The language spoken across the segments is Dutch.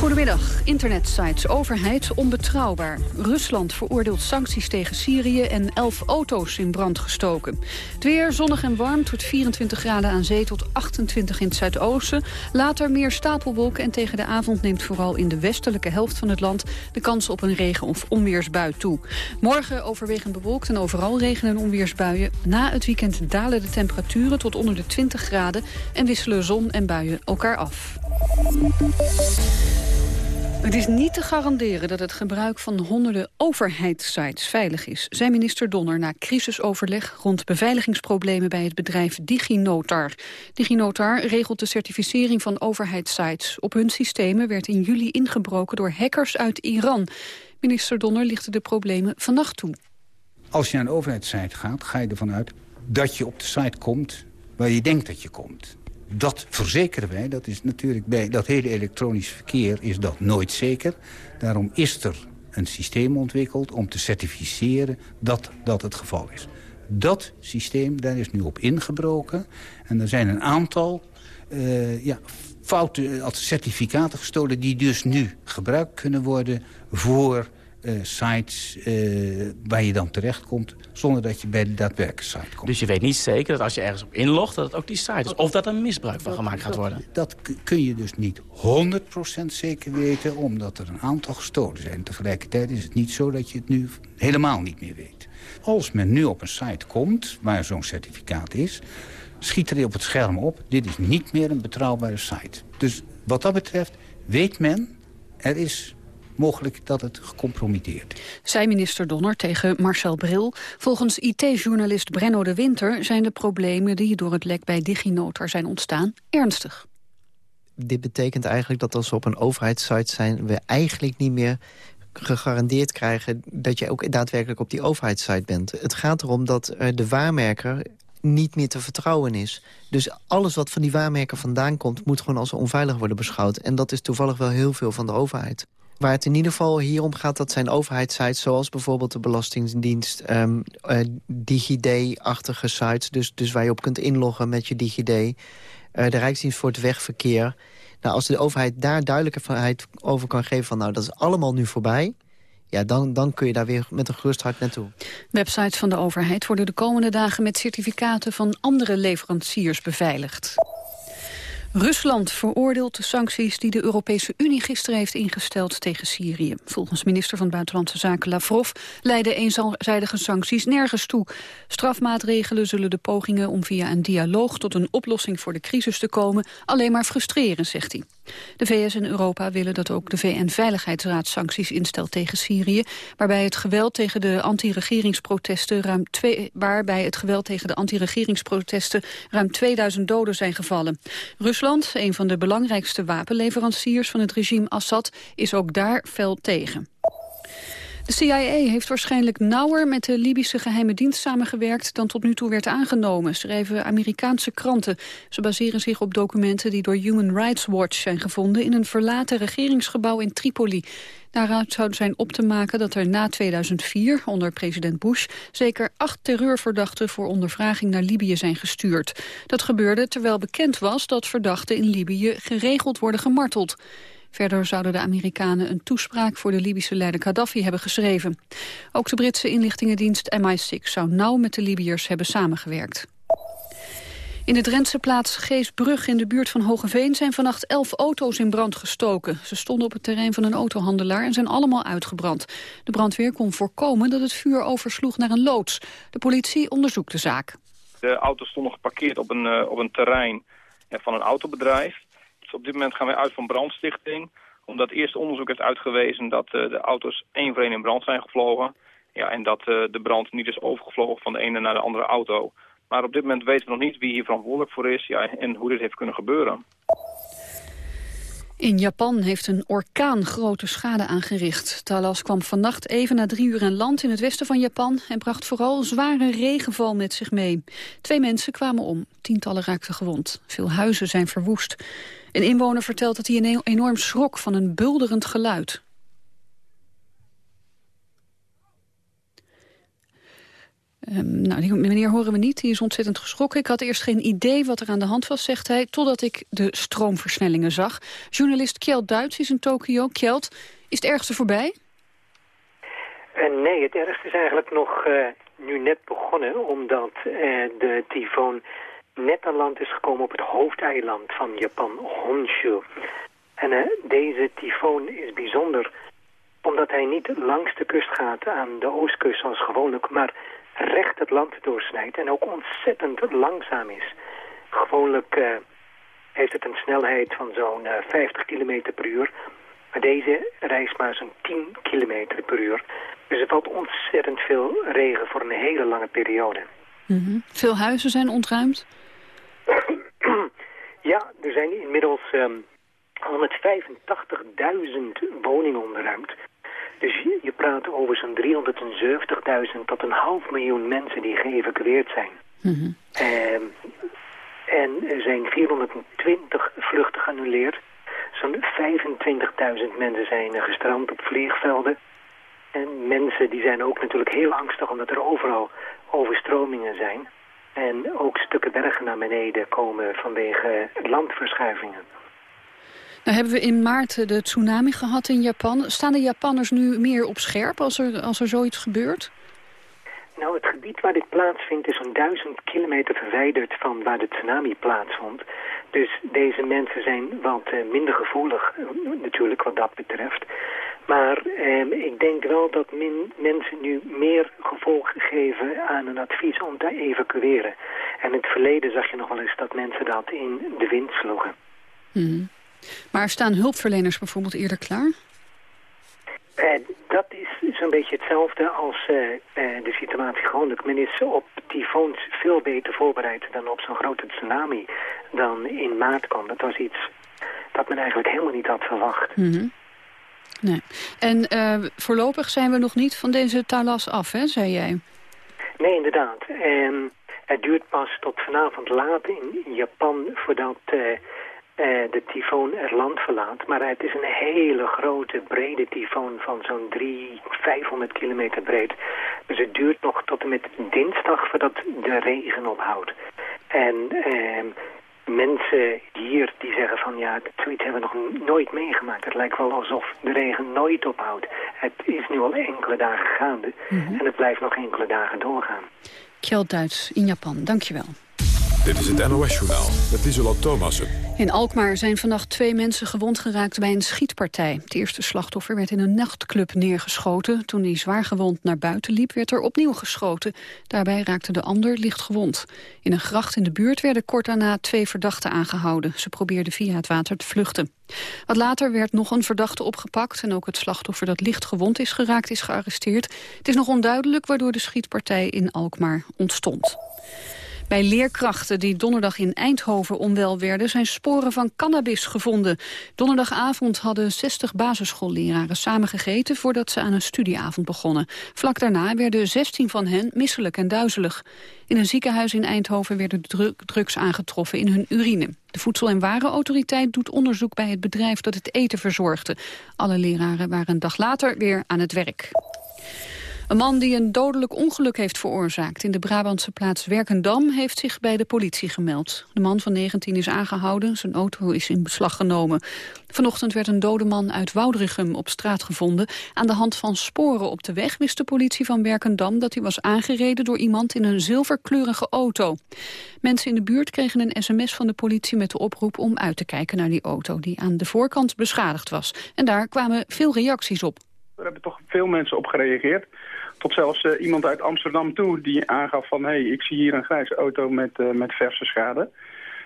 Goedemiddag. Internetsites. Overheid onbetrouwbaar. Rusland veroordeelt sancties tegen Syrië en 11 auto's in brand gestoken. Het weer zonnig en warm tot 24 graden aan zee tot 28 in het zuidoosten. Later meer stapelwolken en tegen de avond neemt vooral in de westelijke helft van het land de kans op een regen- of onweersbui toe. Morgen overwegend bewolkt en overal regen- en onweersbuien. Na het weekend dalen de temperaturen tot onder de 20 graden en wisselen zon en buien elkaar af. Het is niet te garanderen dat het gebruik van honderden overheidssites veilig is, zei minister Donner na crisisoverleg rond beveiligingsproblemen bij het bedrijf DigiNotar. DigiNotar regelt de certificering van overheidssites. Op hun systemen werd in juli ingebroken door hackers uit Iran. Minister Donner lichtte de problemen vannacht toe. Als je naar een overheidssite gaat, ga je ervan uit dat je op de site komt waar je denkt dat je komt dat verzekeren wij. Dat is natuurlijk bij dat hele elektronisch verkeer is dat nooit zeker. Daarom is er een systeem ontwikkeld om te certificeren dat dat het geval is. Dat systeem, daar is nu op ingebroken. En er zijn een aantal uh, ja, fouten, certificaten gestolen... die dus nu gebruikt kunnen worden voor sites uh, waar je dan terechtkomt... zonder dat je bij de daadwerkelijke site komt. Dus je weet niet zeker dat als je ergens op inlogt... dat het ook die site is, of dat er misbruik van gemaakt gaat worden? Dat, dat kun je dus niet 100% zeker weten... omdat er een aantal gestolen zijn. Tegelijkertijd is het niet zo dat je het nu helemaal niet meer weet. Als men nu op een site komt waar zo'n certificaat is... schiet er op het scherm op, dit is niet meer een betrouwbare site. Dus wat dat betreft weet men, er is mogelijk dat het gecompromitteerd Zij minister Donner tegen Marcel Bril. Volgens IT-journalist Brenno de Winter zijn de problemen die door het lek bij DigiNotar zijn ontstaan ernstig. Dit betekent eigenlijk dat als we op een overheidssite zijn... we eigenlijk niet meer gegarandeerd krijgen dat je ook daadwerkelijk op die overheidssite bent. Het gaat erom dat de waarmerker niet meer te vertrouwen is. Dus alles wat van die waarmerker vandaan komt... moet gewoon als onveilig worden beschouwd. En dat is toevallig wel heel veel van de overheid. Waar het in ieder geval hier om gaat, dat zijn overheidssites... zoals bijvoorbeeld de Belastingdienst, um, uh, DigiD-achtige sites... Dus, dus waar je op kunt inloggen met je DigiD. Uh, de Rijksdienst voor het Wegverkeer. Nou, als de overheid daar duidelijkheid over kan geven van... nou, dat is allemaal nu voorbij... Ja, dan, dan kun je daar weer met een gerust hart naartoe. Websites van de overheid worden de komende dagen met certificaten van andere leveranciers beveiligd. Rusland veroordeelt de sancties die de Europese Unie gisteren heeft ingesteld tegen Syrië. Volgens minister van Buitenlandse Zaken Lavrov leiden eenzijdige sancties nergens toe. Strafmaatregelen zullen de pogingen om via een dialoog tot een oplossing voor de crisis te komen alleen maar frustreren, zegt hij. De VS en Europa willen dat ook de VN-veiligheidsraad sancties instelt tegen Syrië, waarbij het geweld tegen de anti-regeringsprotesten ruim waarbij het geweld tegen de anti-regeringsprotesten ruim 2000 doden zijn gevallen. Rusland, een van de belangrijkste wapenleveranciers van het regime Assad, is ook daar fel tegen. De CIA heeft waarschijnlijk nauwer met de Libische geheime dienst samengewerkt dan tot nu toe werd aangenomen, schrijven Amerikaanse kranten. Ze baseren zich op documenten die door Human Rights Watch zijn gevonden in een verlaten regeringsgebouw in Tripoli. Daaruit zou zijn op te maken dat er na 2004, onder president Bush, zeker acht terreurverdachten voor ondervraging naar Libië zijn gestuurd. Dat gebeurde terwijl bekend was dat verdachten in Libië geregeld worden gemarteld. Verder zouden de Amerikanen een toespraak voor de Libische leider Gaddafi hebben geschreven. Ook de Britse inlichtingendienst MI6 zou nauw met de Libiërs hebben samengewerkt. In de Drentse plaats Geesbrug in de buurt van Hogeveen zijn vannacht elf auto's in brand gestoken. Ze stonden op het terrein van een autohandelaar en zijn allemaal uitgebrand. De brandweer kon voorkomen dat het vuur oversloeg naar een loods. De politie onderzoekt de zaak. De auto's stonden geparkeerd op een, uh, op een terrein van een autobedrijf. Dus op dit moment gaan wij uit van brandstichting. Omdat eerst onderzoek heeft uitgewezen dat uh, de auto's één voor één in brand zijn gevlogen. Ja, en dat de brand niet is overgevlogen van de ene naar de andere auto. Maar op dit moment weten we nog niet wie hier verantwoordelijk voor is ja, en hoe dit heeft kunnen gebeuren. In Japan heeft een orkaan grote schade aangericht. Talas kwam vannacht even na drie uur aan land in het westen van Japan... en bracht vooral zware regenval met zich mee. Twee mensen kwamen om, tientallen raakten gewond. Veel huizen zijn verwoest. Een inwoner vertelt dat hij een enorm schrok van een bulderend geluid. Um, nou, die meneer horen we niet, die is ontzettend geschrokken. Ik had eerst geen idee wat er aan de hand was, zegt hij... totdat ik de stroomversnellingen zag. Journalist Kjeld Duits is in Tokio. Kjeld, is het ergste voorbij? Uh, nee, het ergste is eigenlijk nog uh, nu net begonnen... omdat uh, de tyfoon net aan land is gekomen op het hoofdeiland van Japan, Honshu. En deze tyfoon is bijzonder omdat hij niet langs de kust gaat aan de oostkust zoals gewoonlijk... maar recht het land doorsnijdt en ook ontzettend langzaam is. Gewoonlijk uh, heeft het een snelheid van zo'n uh, 50 km per uur. Maar deze reist maar zo'n 10 km per uur. Dus er valt ontzettend veel regen voor een hele lange periode. Mm -hmm. Veel huizen zijn ontruimd? ja, er zijn inmiddels um, 185.000 woningen ontruimd. Dus je praat over zo'n 370.000 tot een half miljoen mensen die geëvacueerd zijn. Mm en er zijn 420 vluchten geannuleerd. Zo'n 25.000 mensen zijn gestrand op vliegvelden. En mensen die zijn ook natuurlijk heel angstig omdat er overal overstromingen zijn. En ook stukken bergen naar beneden komen vanwege landverschuivingen. Nou hebben we in maart de tsunami gehad in Japan. Staan de Japanners nu meer op scherp als er, als er zoiets gebeurt? Nou, het gebied waar dit plaatsvindt is zo'n duizend kilometer verwijderd van waar de tsunami plaatsvond. Dus deze mensen zijn wat uh, minder gevoelig uh, natuurlijk wat dat betreft. Maar eh, ik denk wel dat min, mensen nu meer gevolg geven aan een advies om te evacueren. En in het verleden zag je nog wel eens dat mensen dat in de wind sloegen. Mm. Maar staan hulpverleners bijvoorbeeld eerder klaar? Uh, dat is zo'n beetje hetzelfde als uh, uh, de situatie gewoonlijk. Men is op tyfoons veel beter voorbereid dan op zo'n grote tsunami dan in maart kwam. Dat was iets dat men eigenlijk helemaal niet had verwacht. Mm -hmm. nee. En voorlopig zijn we nog niet van deze talas af, hè, zei jij? Nee, inderdaad. Um, het duurt pas tot vanavond laat in Japan voordat de tyfoon er land verlaat. Maar het is een hele grote, brede tyfoon van zo'n 300, 500 kilometer breed. Dus het duurt nog tot en met dinsdag voordat de regen ophoudt. En uh, mensen hier die zeggen van ja, zoiets hebben we nog nooit meegemaakt. Het lijkt wel alsof de regen nooit ophoudt. Het is nu al enkele dagen gaande mm -hmm. en het blijft nog enkele dagen doorgaan. Kjeld Duits in Japan, dankjewel. Dit is het NOS-journaal met Isola Thomassen. In Alkmaar zijn vannacht twee mensen gewond geraakt bij een schietpartij. Het eerste slachtoffer werd in een nachtclub neergeschoten. Toen hij zwaar gewond naar buiten liep, werd er opnieuw geschoten. Daarbij raakte de ander licht gewond. In een gracht in de buurt werden kort daarna twee verdachten aangehouden. Ze probeerden via het water te vluchten. Wat later werd nog een verdachte opgepakt... en ook het slachtoffer dat licht gewond is geraakt is gearresteerd. Het is nog onduidelijk waardoor de schietpartij in Alkmaar ontstond. Bij leerkrachten die donderdag in Eindhoven onwel werden... zijn sporen van cannabis gevonden. Donderdagavond hadden 60 basisschoolleraren samengegeten... voordat ze aan een studieavond begonnen. Vlak daarna werden 16 van hen misselijk en duizelig. In een ziekenhuis in Eindhoven werden drugs aangetroffen in hun urine. De Voedsel- en Warenautoriteit doet onderzoek bij het bedrijf dat het eten verzorgde. Alle leraren waren een dag later weer aan het werk. Een man die een dodelijk ongeluk heeft veroorzaakt in de Brabantse plaats Werkendam heeft zich bij de politie gemeld. De man van 19 is aangehouden, zijn auto is in beslag genomen. Vanochtend werd een dode man uit Woudrichem op straat gevonden. Aan de hand van sporen op de weg wist de politie van Werkendam dat hij was aangereden door iemand in een zilverkleurige auto. Mensen in de buurt kregen een sms van de politie met de oproep om uit te kijken naar die auto die aan de voorkant beschadigd was. En daar kwamen veel reacties op. Er hebben toch veel mensen op gereageerd. Tot zelfs uh, iemand uit Amsterdam toe die aangaf van... hé, hey, ik zie hier een grijze auto met, uh, met verse schade.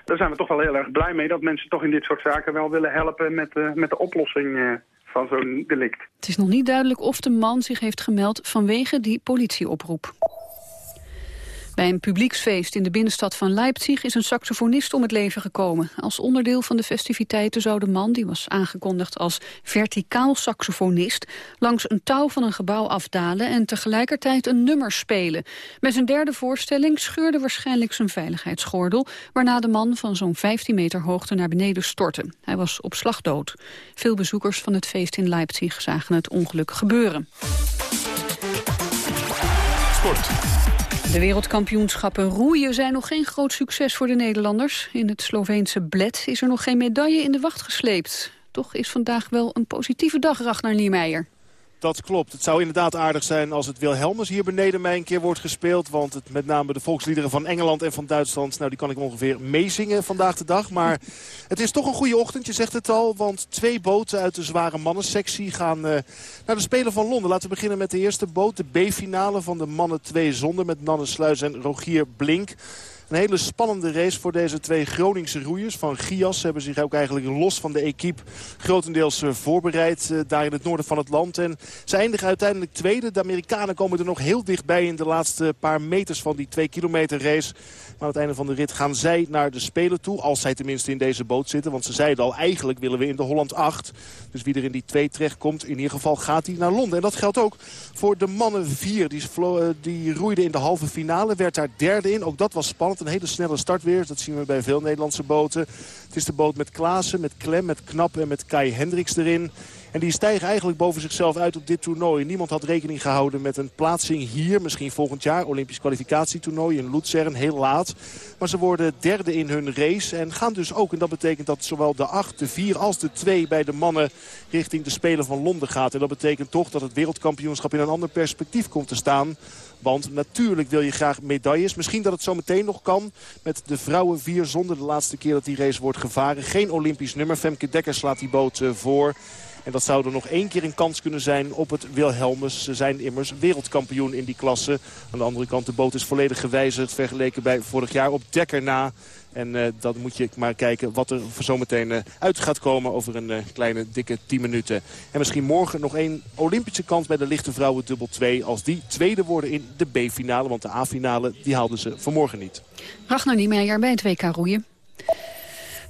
Daar zijn we toch wel heel erg blij mee... dat mensen toch in dit soort zaken wel willen helpen met, uh, met de oplossing van zo'n delict. Het is nog niet duidelijk of de man zich heeft gemeld vanwege die politieoproep. Bij een publieksfeest in de binnenstad van Leipzig is een saxofonist om het leven gekomen. Als onderdeel van de festiviteiten zou de man, die was aangekondigd als verticaal saxofonist, langs een touw van een gebouw afdalen en tegelijkertijd een nummer spelen. Bij zijn derde voorstelling scheurde waarschijnlijk zijn veiligheidsgordel, waarna de man van zo'n 15 meter hoogte naar beneden stortte. Hij was op slag dood. Veel bezoekers van het feest in Leipzig zagen het ongeluk gebeuren. Sport. De wereldkampioenschappen roeien zijn nog geen groot succes voor de Nederlanders. In het Sloveense Bled is er nog geen medaille in de wacht gesleept. Toch is vandaag wel een positieve dag, Ragnar Niemeyer. Dat klopt. Het zou inderdaad aardig zijn als het Wilhelmus hier beneden mij een keer wordt gespeeld. Want het, met name de volksliederen van Engeland en van Duitsland... nou, die kan ik ongeveer meezingen vandaag de dag. Maar het is toch een goede ochtend, je zegt het al. Want twee boten uit de zware mannensectie gaan uh, naar de Spelen van Londen. Laten we beginnen met de eerste boot. De B-finale van de mannen 2 zonder met Nanne Sluis en Rogier Blink. Een hele spannende race voor deze twee Groningse roeiers. Van Gias hebben zich ook eigenlijk los van de equipe grotendeels eh, voorbereid. Eh, daar in het noorden van het land. En ze eindigen uiteindelijk tweede. De Amerikanen komen er nog heel dichtbij in de laatste paar meters van die twee kilometer race. Maar aan het einde van de rit gaan zij naar de Spelen toe. Als zij tenminste in deze boot zitten. Want ze zeiden al, eigenlijk willen we in de Holland 8. Dus wie er in die twee terechtkomt, in ieder geval gaat hij naar Londen. En dat geldt ook voor de mannen 4. Die, eh, die roeiden in de halve finale. Werd daar derde in. Ook dat was spannend. Een hele snelle start weer. Dat zien we bij veel Nederlandse boten. Het is de boot met Klaassen, met Klem, met Knap en met Kai Hendricks erin. En die stijgen eigenlijk boven zichzelf uit op dit toernooi. Niemand had rekening gehouden met een plaatsing hier. Misschien volgend jaar Olympisch kwalificatietoernooi in Luzern. Heel laat. Maar ze worden derde in hun race. En gaan dus ook, en dat betekent dat zowel de 8, de 4 als de 2 bij de mannen richting de Spelen van Londen gaat. En dat betekent toch dat het wereldkampioenschap in een ander perspectief komt te staan. Want natuurlijk wil je graag medailles. Misschien dat het zo meteen nog kan met de vrouwen vier zonder de laatste keer dat die race wordt gevaren. Geen Olympisch nummer. Femke Dekker slaat die boot eh, voor. En dat zou er nog één keer een kans kunnen zijn op het Wilhelmus. Ze zijn immers wereldkampioen in die klasse. Aan de andere kant, de boot is volledig gewijzigd vergeleken bij vorig jaar op Dekker na. En uh, dan moet je maar kijken wat er zometeen uh, uit gaat komen over een uh, kleine dikke 10 minuten. En misschien morgen nog één Olympische kans bij de lichte vrouwen dubbel 2. Als die tweede worden in de B-finale. Want de A-finale die haalden ze vanmorgen niet. Ragnar Niemeyer bij het WK roeien.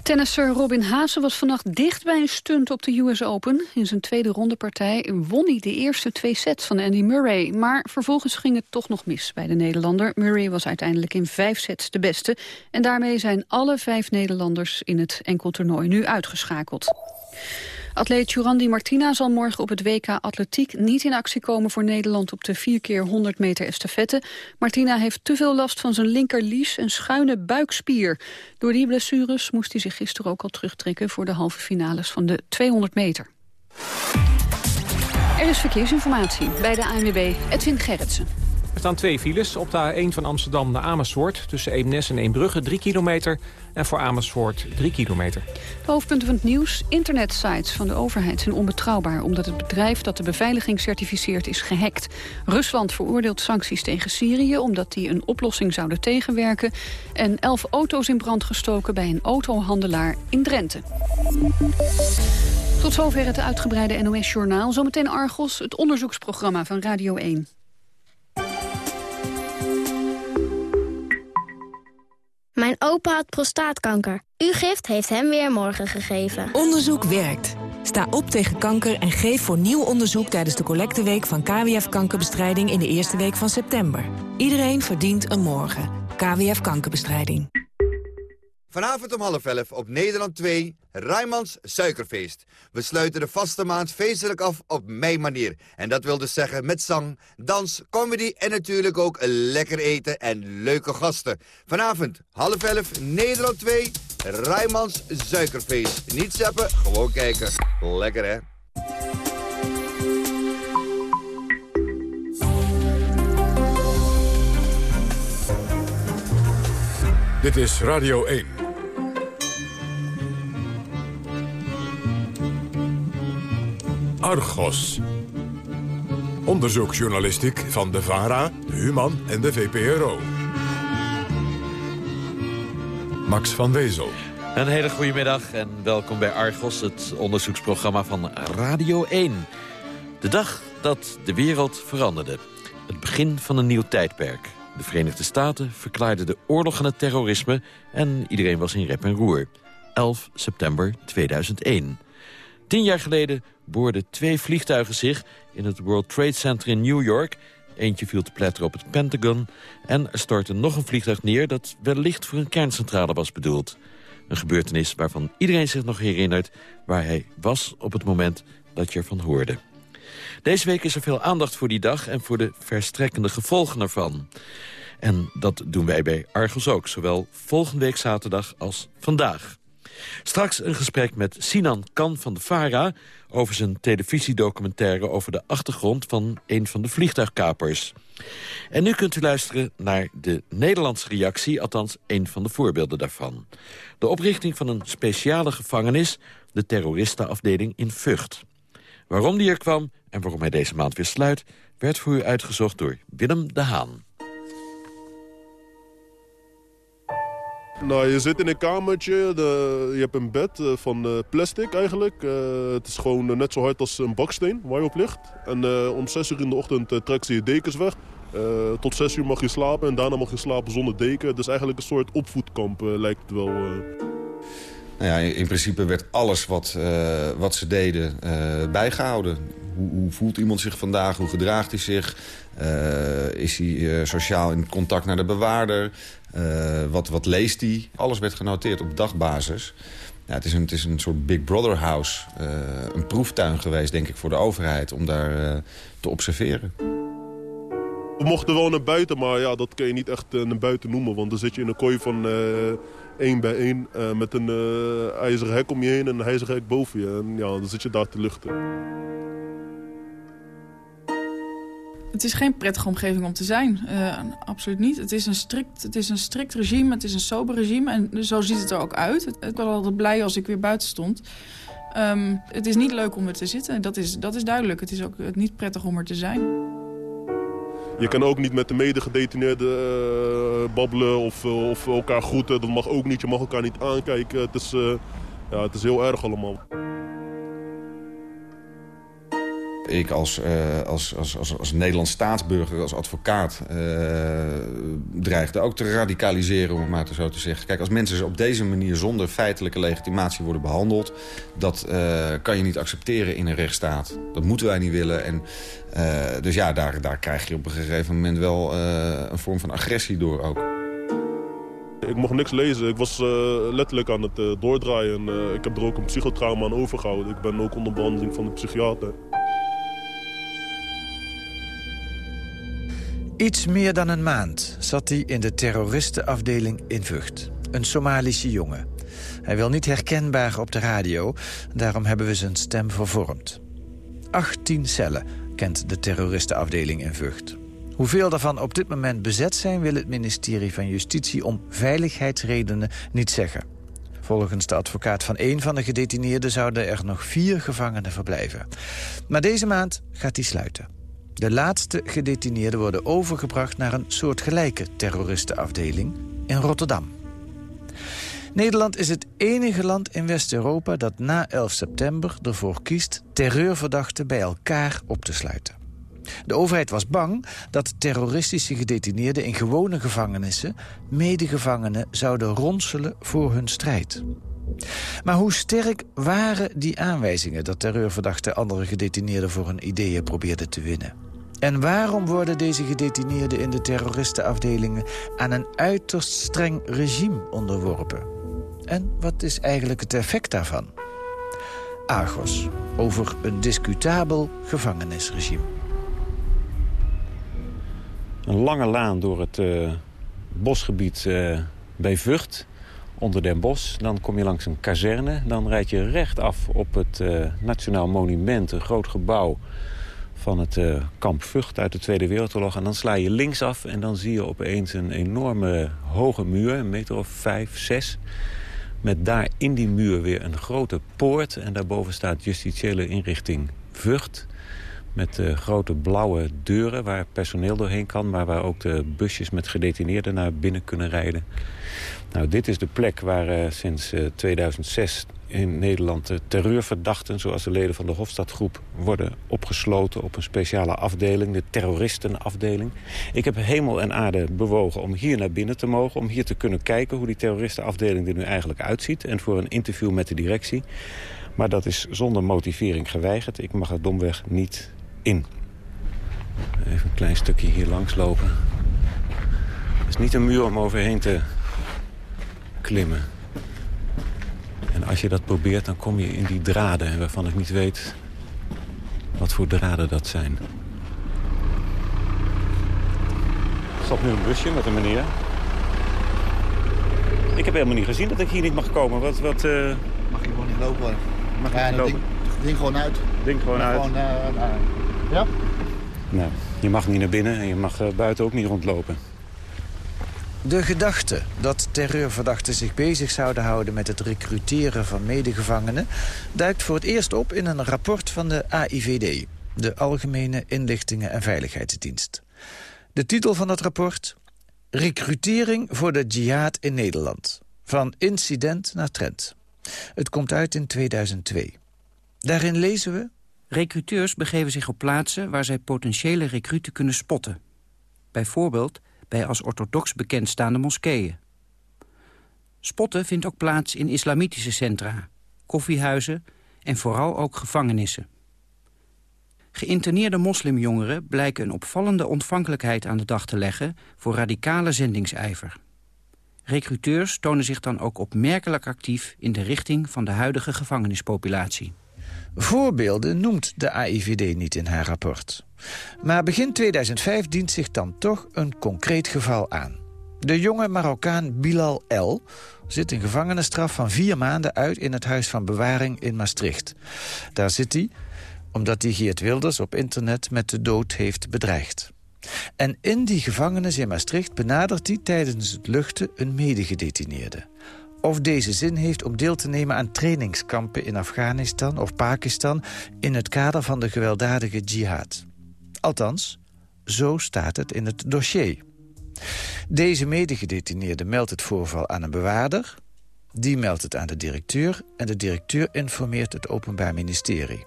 Tennisser Robin Haase was vannacht dicht bij een stunt op de US Open. In zijn tweede rondepartij won hij de eerste twee sets van Andy Murray. Maar vervolgens ging het toch nog mis bij de Nederlander. Murray was uiteindelijk in vijf sets de beste. En daarmee zijn alle vijf Nederlanders in het enkeltoernooi nu uitgeschakeld. Atleet Jurandi Martina zal morgen op het WK Atletiek niet in actie komen voor Nederland op de 4 keer 100 meter estafette. Martina heeft te veel last van zijn linkerlies en schuine buikspier. Door die blessures moest hij zich gisteren ook al terugtrekken voor de halve finales van de 200 meter. Er is verkeersinformatie bij de ANWB Edwin Gerritsen. Er staan twee files op de A1 van Amsterdam naar Amersfoort... tussen Eemnes en Eembrugge, 3 kilometer. En voor Amersfoort 3 kilometer. De hoofdpunten van het nieuws. Internetsites van de overheid zijn onbetrouwbaar... omdat het bedrijf dat de beveiliging certificeert is gehackt. Rusland veroordeelt sancties tegen Syrië... omdat die een oplossing zouden tegenwerken. En elf auto's in brand gestoken bij een autohandelaar in Drenthe. Tot zover het uitgebreide NOS-journaal. Zometeen Argos, het onderzoeksprogramma van Radio 1. Mijn opa had prostaatkanker. Uw gift heeft hem weer morgen gegeven. Onderzoek werkt. Sta op tegen kanker en geef voor nieuw onderzoek tijdens de collecteweek van KWF Kankerbestrijding in de eerste week van september. Iedereen verdient een morgen. KWF Kankerbestrijding. Vanavond om half elf op Nederland 2, Rijmans Suikerfeest. We sluiten de vaste maand feestelijk af op mijn manier. En dat wil dus zeggen met zang, dans, comedy en natuurlijk ook lekker eten en leuke gasten. Vanavond half elf, Nederland 2, Rijmans Suikerfeest. Niet zeppen, gewoon kijken. Lekker hè? Dit is Radio 1. Argos. Onderzoeksjournalistiek van de VARA, de Human en de VPRO. Max van Wezel. Een hele goede middag en welkom bij Argos, het onderzoeksprogramma van Radio 1. De dag dat de wereld veranderde. Het begin van een nieuw tijdperk. De Verenigde Staten verklaarden de oorlog aan het terrorisme... en iedereen was in rep en roer. 11 september 2001. Tien jaar geleden boorden twee vliegtuigen zich in het World Trade Center in New York. Eentje viel te pletter op het Pentagon. En er stortte nog een vliegtuig neer dat wellicht voor een kerncentrale was bedoeld. Een gebeurtenis waarvan iedereen zich nog herinnert waar hij was op het moment dat je ervan hoorde. Deze week is er veel aandacht voor die dag en voor de verstrekkende gevolgen ervan. En dat doen wij bij Argos ook, zowel volgende week zaterdag als vandaag. Straks een gesprek met Sinan Kan van de VARA... over zijn televisiedocumentaire over de achtergrond van een van de vliegtuigkapers. En nu kunt u luisteren naar de Nederlandse reactie, althans een van de voorbeelden daarvan. De oprichting van een speciale gevangenis, de terroristenafdeling in Vught. Waarom die er kwam en waarom hij deze maand weer sluit... werd voor u uitgezocht door Willem de Haan. Nou, je zit in een kamertje, de, je hebt een bed eh, van uh, plastic eigenlijk. Uh, het is gewoon net zo hard als een baksteen waar je op ligt. En om 6 uur in de ochtend trekt ze je dekens weg. tot 6 uur mag je slapen en daarna mag je slapen zonder deken. Is eigenlijk een soort opvoedkamp, lijkt het wel. Nou in principe werd alles wat, wat ze deden bijgehouden. Hoe, hoe, voelt iemand zich vandaag? Hoe gedraagt hij zich? is hij sociaal in contact naar de bewaarder? Wat, wat leest hij? Alles werd genoteerd op dagbasis. Het, is een, het is een soort Big Brother house. Een proeftuin geweest, denk ik, voor de overheid... om daar te observeren. We mochten wel naar buiten, maar ja, dat kun je niet echt naar buiten noemen. Want dan zit je in een kooi van één bij één... met een ijzeren hek om je heen en een ijzeren hek boven je. En ja, dan zit je daar te luchten. Het is geen prettige omgeving om te zijn. Uh, absoluut niet. Het is, een strikt, het is een strikt regime, het is een sober regime. En zo ziet het er ook uit. Ik was altijd blij als ik weer buiten stond. Um, het is niet leuk om er te zitten. Dat is, dat is duidelijk. Het is ook niet prettig om er te zijn. Je kan ook niet met de medegedetineerden uh, babbelen of, of elkaar groeten. Dat mag ook niet. Je mag elkaar niet aankijken. Het is, uh, ja, het is heel erg allemaal. Ik als, uh, als, als, als, als Nederlands staatsburger, als advocaat... Uh, dreigde ook te radicaliseren, om het maar zo te zeggen. Kijk, als mensen op deze manier zonder feitelijke legitimatie worden behandeld... dat uh, kan je niet accepteren in een rechtsstaat. Dat moeten wij niet willen. En, dus ja, daar, daar krijg je op een gegeven moment wel een vorm van agressie door ook. Ik mocht niks lezen. Ik was letterlijk aan het doordraaien. ik heb er ook een psychotrauma aan overgehouden. Ik ben ook onder behandeling van de psychiater. Iets meer dan een maand zat hij in de terroristenafdeling in Vught. Een Somalische jongen. Hij wil niet herkenbaar op de radio, daarom hebben we zijn stem vervormd. 18 cellen kent de terroristenafdeling in Vught. Hoeveel daarvan op dit moment bezet zijn... wil het ministerie van Justitie om veiligheidsredenen niet zeggen. Volgens de advocaat van één van de gedetineerden... zouden er nog vier gevangenen verblijven. Maar deze maand gaat hij sluiten. De laatste gedetineerden worden overgebracht naar een soortgelijke terroristenafdeling in Rotterdam. Nederland is het enige land in West-Europa dat na 11 september ervoor kiest terreurverdachten bij elkaar op te sluiten. De overheid was bang dat terroristische gedetineerden in gewone gevangenissen medegevangenen zouden ronselen voor hun strijd. Maar hoe sterk waren die aanwijzingen dat terreurverdachten andere gedetineerden voor hun ideeën probeerden te winnen? En waarom worden deze gedetineerden in de terroristenafdelingen aan een uiterst streng regime onderworpen? En wat is eigenlijk het effect daarvan? Argos, over een discutabel gevangenisregime. Een lange laan door het uh, bosgebied uh, bij Vught, onder Den Bosch. Dan kom je langs een kazerne. Dan rijd je rechtaf op het uh, Nationaal Monument, een groot gebouw van het uh, kamp Vught uit de Tweede Wereldoorlog. En dan sla je linksaf en dan zie je opeens een enorme hoge muur, een meter of vijf, zes. Met daar in die muur weer een grote poort. En daarboven staat justitiële inrichting Vught. Met uh, grote blauwe deuren waar personeel doorheen kan... maar waar ook de busjes met gedetineerden naar binnen kunnen rijden. Nou, dit is de plek waar uh, sinds 2006 in Nederland de terreurverdachten... zoals de leden van de Hofstadgroep worden opgesloten op een speciale afdeling... de terroristenafdeling. Ik heb hemel en aarde bewogen om hier naar binnen te mogen... om hier te kunnen kijken hoe die terroristenafdeling er nu eigenlijk uitziet... en voor een interview met de directie. Maar dat is zonder motivering geweigerd. Ik mag er domweg niet in. Even een klein stukje hier langs lopen. Het is niet een muur om overheen te klimmen. En als je dat probeert, dan kom je in die draden... waarvan ik niet weet wat voor draden dat zijn. stapt nu een busje met een meneer. Ik heb helemaal niet gezien dat ik hier niet mag komen. Wat, wat, uh... Mag je gewoon niet lopen. Mag ja, niet lopen? Ding, ding, gewoon uit. Ding gewoon uit. Gewoon, uh, ja? Nou, je mag niet naar binnen en je mag uh, buiten ook niet rondlopen. De gedachte dat terreurverdachten zich bezig zouden houden... met het recruteren van medegevangenen... duikt voor het eerst op in een rapport van de AIVD... de Algemene Inlichtingen en Veiligheidsdienst. De titel van het rapport? Recrutering voor de jihad in Nederland. Van incident naar trend. Het komt uit in 2002. Daarin lezen we... Recruteurs begeven zich op plaatsen waar zij potentiële recruten kunnen spotten. Bijvoorbeeld bij als orthodox bekendstaande moskeeën. Spotten vindt ook plaats in islamitische centra, koffiehuizen en vooral ook gevangenissen. Geïnterneerde moslimjongeren blijken een opvallende ontvankelijkheid aan de dag te leggen voor radicale zendingsijver. Recruteurs tonen zich dan ook opmerkelijk actief in de richting van de huidige gevangenispopulatie. Voorbeelden noemt de AIVD niet in haar rapport. Maar begin 2005 dient zich dan toch een concreet geval aan. De jonge Marokkaan Bilal L. zit een gevangenisstraf van vier maanden uit... in het Huis van Bewaring in Maastricht. Daar zit hij omdat hij Geert Wilders op internet met de dood heeft bedreigd. En in die gevangenis in Maastricht benadert hij tijdens het luchten een medegedetineerde of deze zin heeft om deel te nemen aan trainingskampen in Afghanistan of Pakistan in het kader van de gewelddadige jihad. Althans, zo staat het in het dossier. Deze medegedetineerde meldt het voorval aan een bewaarder... die meldt het aan de directeur... en de directeur informeert het Openbaar Ministerie.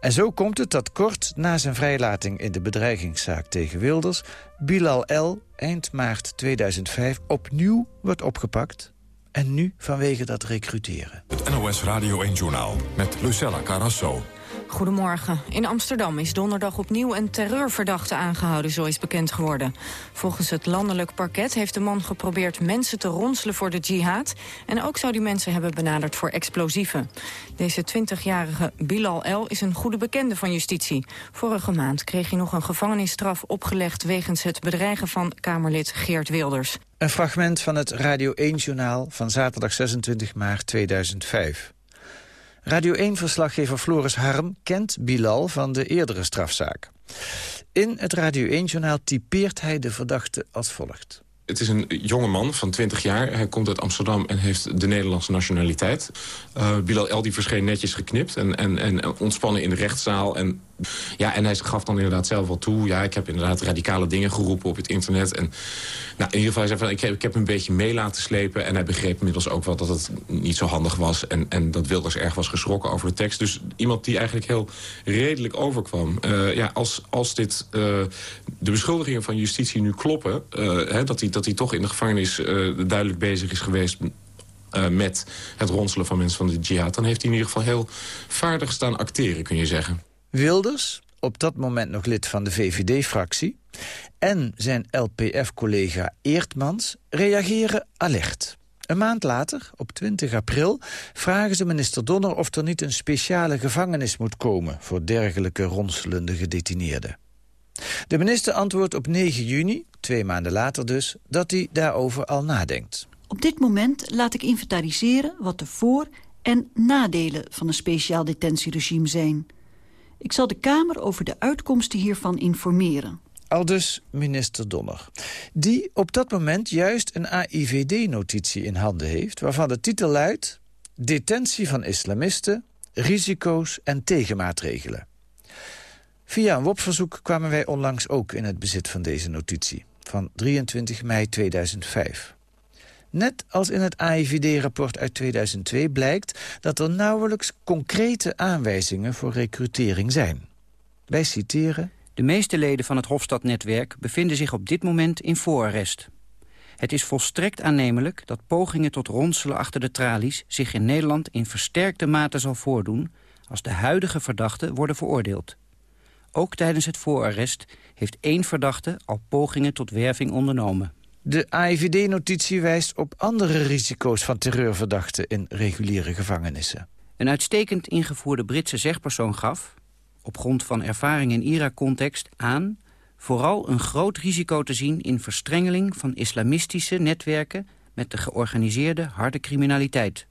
En zo komt het dat kort na zijn vrijlating in de bedreigingszaak tegen Wilders... Bilal L. eind maart 2005 opnieuw wordt opgepakt en nu vanwege dat recruteren. Het NOS Radio 1-journaal met Lucella Carasso. Goedemorgen. In Amsterdam is donderdag opnieuw een terreurverdachte aangehouden, zo is bekend geworden. Volgens het landelijk parket heeft de man geprobeerd mensen te ronselen voor de jihad. En ook zou die mensen hebben benaderd voor explosieven. Deze 20-jarige Bilal El is een goede bekende van justitie. Vorige maand kreeg hij nog een gevangenisstraf opgelegd wegens het bedreigen van Kamerlid Geert Wilders. Een fragment van het Radio 1-journaal van zaterdag 26 maart 2005. Radio 1-verslaggever Floris Harm kent Bilal van de eerdere strafzaak. In het Radio 1-journaal typeert hij de verdachte als volgt. Het is een jonge man van 20 jaar. Hij komt uit Amsterdam en heeft de Nederlandse nationaliteit. Uh, Bilal El die verscheen netjes geknipt en, en, en ontspannen in de rechtszaal. En, ja, en hij gaf dan inderdaad zelf wel toe. Ja, ik heb inderdaad radicale dingen geroepen op het internet. En nou, in ieder geval, hij zei van, ik, heb, ik heb een beetje mee laten slepen. En hij begreep inmiddels ook wel dat het niet zo handig was. En, en dat Wilders erg was geschrokken over de tekst. Dus iemand die eigenlijk heel redelijk overkwam. Uh, ja, als, als dit, uh, de beschuldigingen van justitie nu kloppen... Hè, dat hij dat hij toch in de gevangenis duidelijk bezig is geweest... Met het ronselen van mensen van de jihad... dan heeft hij in ieder geval heel vaardig staan acteren, kun je zeggen. Wilders, op dat moment nog lid van de VVD-fractie... en zijn LPF-collega Eertmans reageren alert. Een maand later, op 20 april, vragen ze minister Donner... of er niet een speciale gevangenis moet komen... voor dergelijke ronselende gedetineerden. De minister antwoordt op 9 juni, twee maanden later dus, dat hij daarover al nadenkt. Op dit moment laat ik inventariseren wat de voor- en nadelen van een speciaal detentieregime zijn. Ik zal de Kamer over de uitkomsten hiervan informeren. Aldus minister Donner. Die op dat moment juist een AIVD-notitie in handen heeft... waarvan de titel luidt... Detentie van islamisten, risico's en tegenmaatregelen. Via een WOP-verzoek kwamen wij onlangs ook in het bezit van deze notitie. Van 23 mei 2005. Net als in het AIVD-rapport uit 2002 blijkt dat er nauwelijks concrete aanwijzingen voor recrutering zijn. Wij citeren... De meeste leden van het Hofstadnetwerk bevinden zich op dit moment in voorarrest. Het is volstrekt aannemelijk dat pogingen tot ronselen achter de tralies zich in Nederland in versterkte mate zal voordoen als de huidige verdachten worden veroordeeld. Ook tijdens het voorarrest heeft één verdachte al pogingen tot werving ondernomen. De AIVD-notitie wijst op andere risico's van terreurverdachten in reguliere gevangenissen. Een uitstekend ingevoerde Britse zegpersoon gaf, op grond van ervaring in IRA-context, aan vooral een groot risico te zien in verstrengeling van islamistische netwerken met de georganiseerde harde criminaliteit.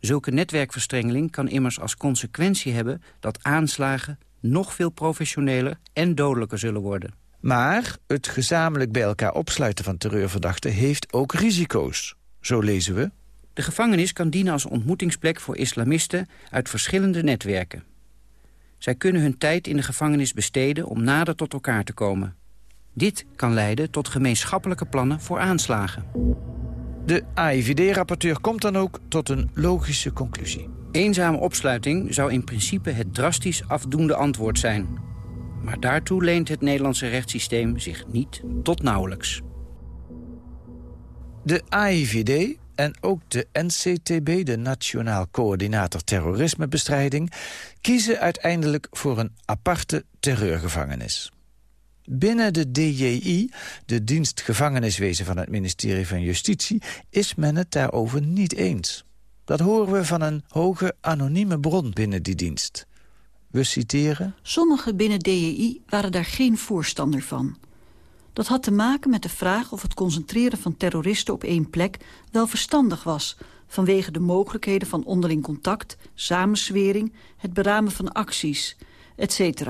Zulke netwerkverstrengeling kan immers als consequentie hebben dat aanslagen nog veel professioneler en dodelijker zullen worden. Maar het gezamenlijk bij elkaar opsluiten van terreurverdachten heeft ook risico's. Zo lezen we. De gevangenis kan dienen als ontmoetingsplek voor islamisten uit verschillende netwerken. Zij kunnen hun tijd in de gevangenis besteden om nader tot elkaar te komen. Dit kan leiden tot gemeenschappelijke plannen voor aanslagen. De AIVD-rapporteur komt dan ook tot een logische conclusie. Eenzame opsluiting zou in principe het drastisch afdoende antwoord zijn. Maar daartoe leent het Nederlandse rechtssysteem zich niet tot nauwelijks. De AIVD en ook de NCTB, de Nationaal Coördinator Terrorismebestrijding... kiezen uiteindelijk voor een aparte terreurgevangenis. Binnen de DJI, de dienst gevangeniswezen van het ministerie van Justitie... is men het daarover niet eens. Dat horen we van een hoge anonieme bron binnen die dienst. We citeren... Sommigen binnen DJI waren daar geen voorstander van. Dat had te maken met de vraag of het concentreren van terroristen op één plek wel verstandig was, vanwege de mogelijkheden van onderling contact, samenswering, het beramen van acties, etc.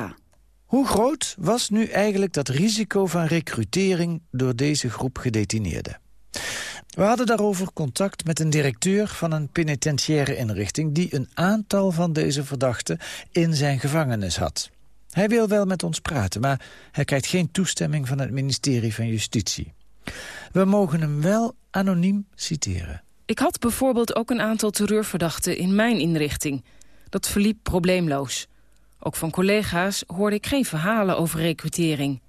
Hoe groot was nu eigenlijk dat risico van recrutering door deze groep gedetineerden? We hadden daarover contact met een directeur van een penitentiaire inrichting... die een aantal van deze verdachten in zijn gevangenis had. Hij wil wel met ons praten, maar hij krijgt geen toestemming van het ministerie van Justitie. We mogen hem wel anoniem citeren. Ik had bijvoorbeeld ook een aantal terreurverdachten in mijn inrichting. Dat verliep probleemloos. Ook van collega's hoorde ik geen verhalen over recrutering.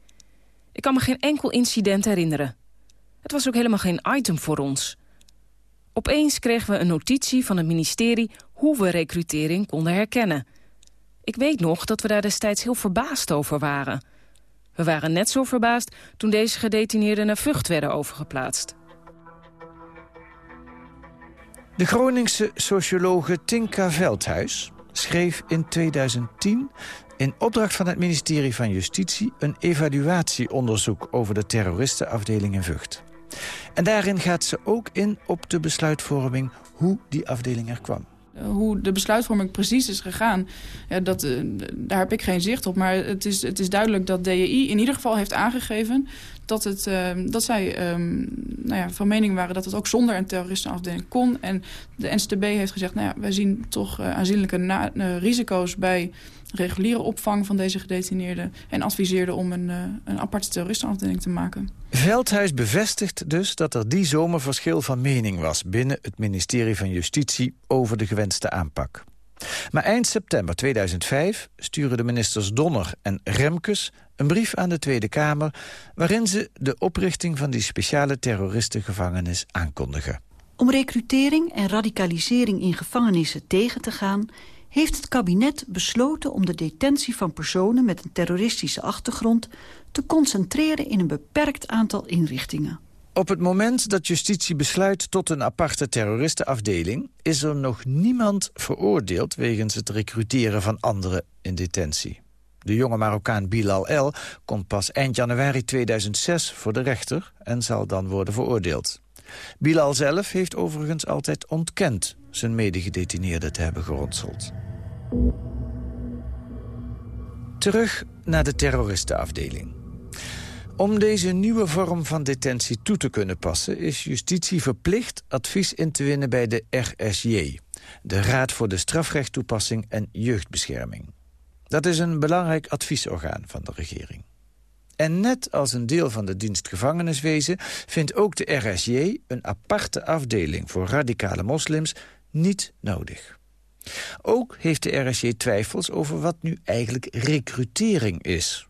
Ik kan me geen enkel incident herinneren. Het was ook helemaal geen item voor ons. Opeens kregen we een notitie van het ministerie hoe we recrutering konden herkennen. Ik weet nog dat we daar destijds heel verbaasd over waren. We waren net zo verbaasd toen deze gedetineerden naar Vught werden overgeplaatst. De Groningse sociologe Tinka Veldhuis schreef in 2010 in opdracht van het ministerie van Justitie een evaluatieonderzoek over de terroristenafdeling in Vught. En daarin gaat ze ook in op de besluitvorming hoe die afdeling er kwam. Hoe de besluitvorming precies is gegaan, ja, dat, uh, daar heb ik geen zicht op. Maar het is, het is duidelijk dat DJI in ieder geval heeft aangegeven... dat, het, uh, dat zij um, nou ja, van mening waren dat het ook zonder een terroristenafdeling kon. En de NCTB heeft gezegd, nou ja, wij zien toch uh, aanzienlijke risico's... bij reguliere opvang van deze gedetineerden... en adviseerde om een, uh, een aparte terroristenafdeling te maken. Veldhuis bevestigt dus dat er die zomer verschil van mening was... binnen het ministerie van Justitie over de gewenste aanpak. Maar eind september 2005 sturen de ministers Donner en Remkes een brief aan de Tweede Kamer... waarin ze de oprichting van die speciale terroristengevangenis aankondigen. Om recrutering en radicalisering in gevangenissen tegen te gaan heeft het kabinet besloten om de detentie van personen met een terroristische achtergrond te concentreren in een beperkt aantal inrichtingen. Op het moment dat justitie besluit tot een aparte terroristenafdeling... is er nog niemand veroordeeld wegens het recruteren van anderen in detentie. De jonge Marokkaan Bilal El komt pas eind januari 2006 voor de rechter... en zal dan worden veroordeeld. Bilal zelf heeft overigens altijd ontkend zijn medegedetineerde te hebben geronseld. Terug naar de terroristenafdeling. Om deze nieuwe vorm van detentie toe te kunnen passen... is justitie verplicht advies in te winnen bij de RSJ... de Raad voor de Strafrechttoepassing en Jeugdbescherming. Dat is een belangrijk adviesorgaan van de regering. En net als een deel van de dienst gevangeniswezen... vindt ook de RSJ een aparte afdeling voor radicale moslims niet nodig. Ook heeft de RSJ twijfels over wat nu eigenlijk recrutering is.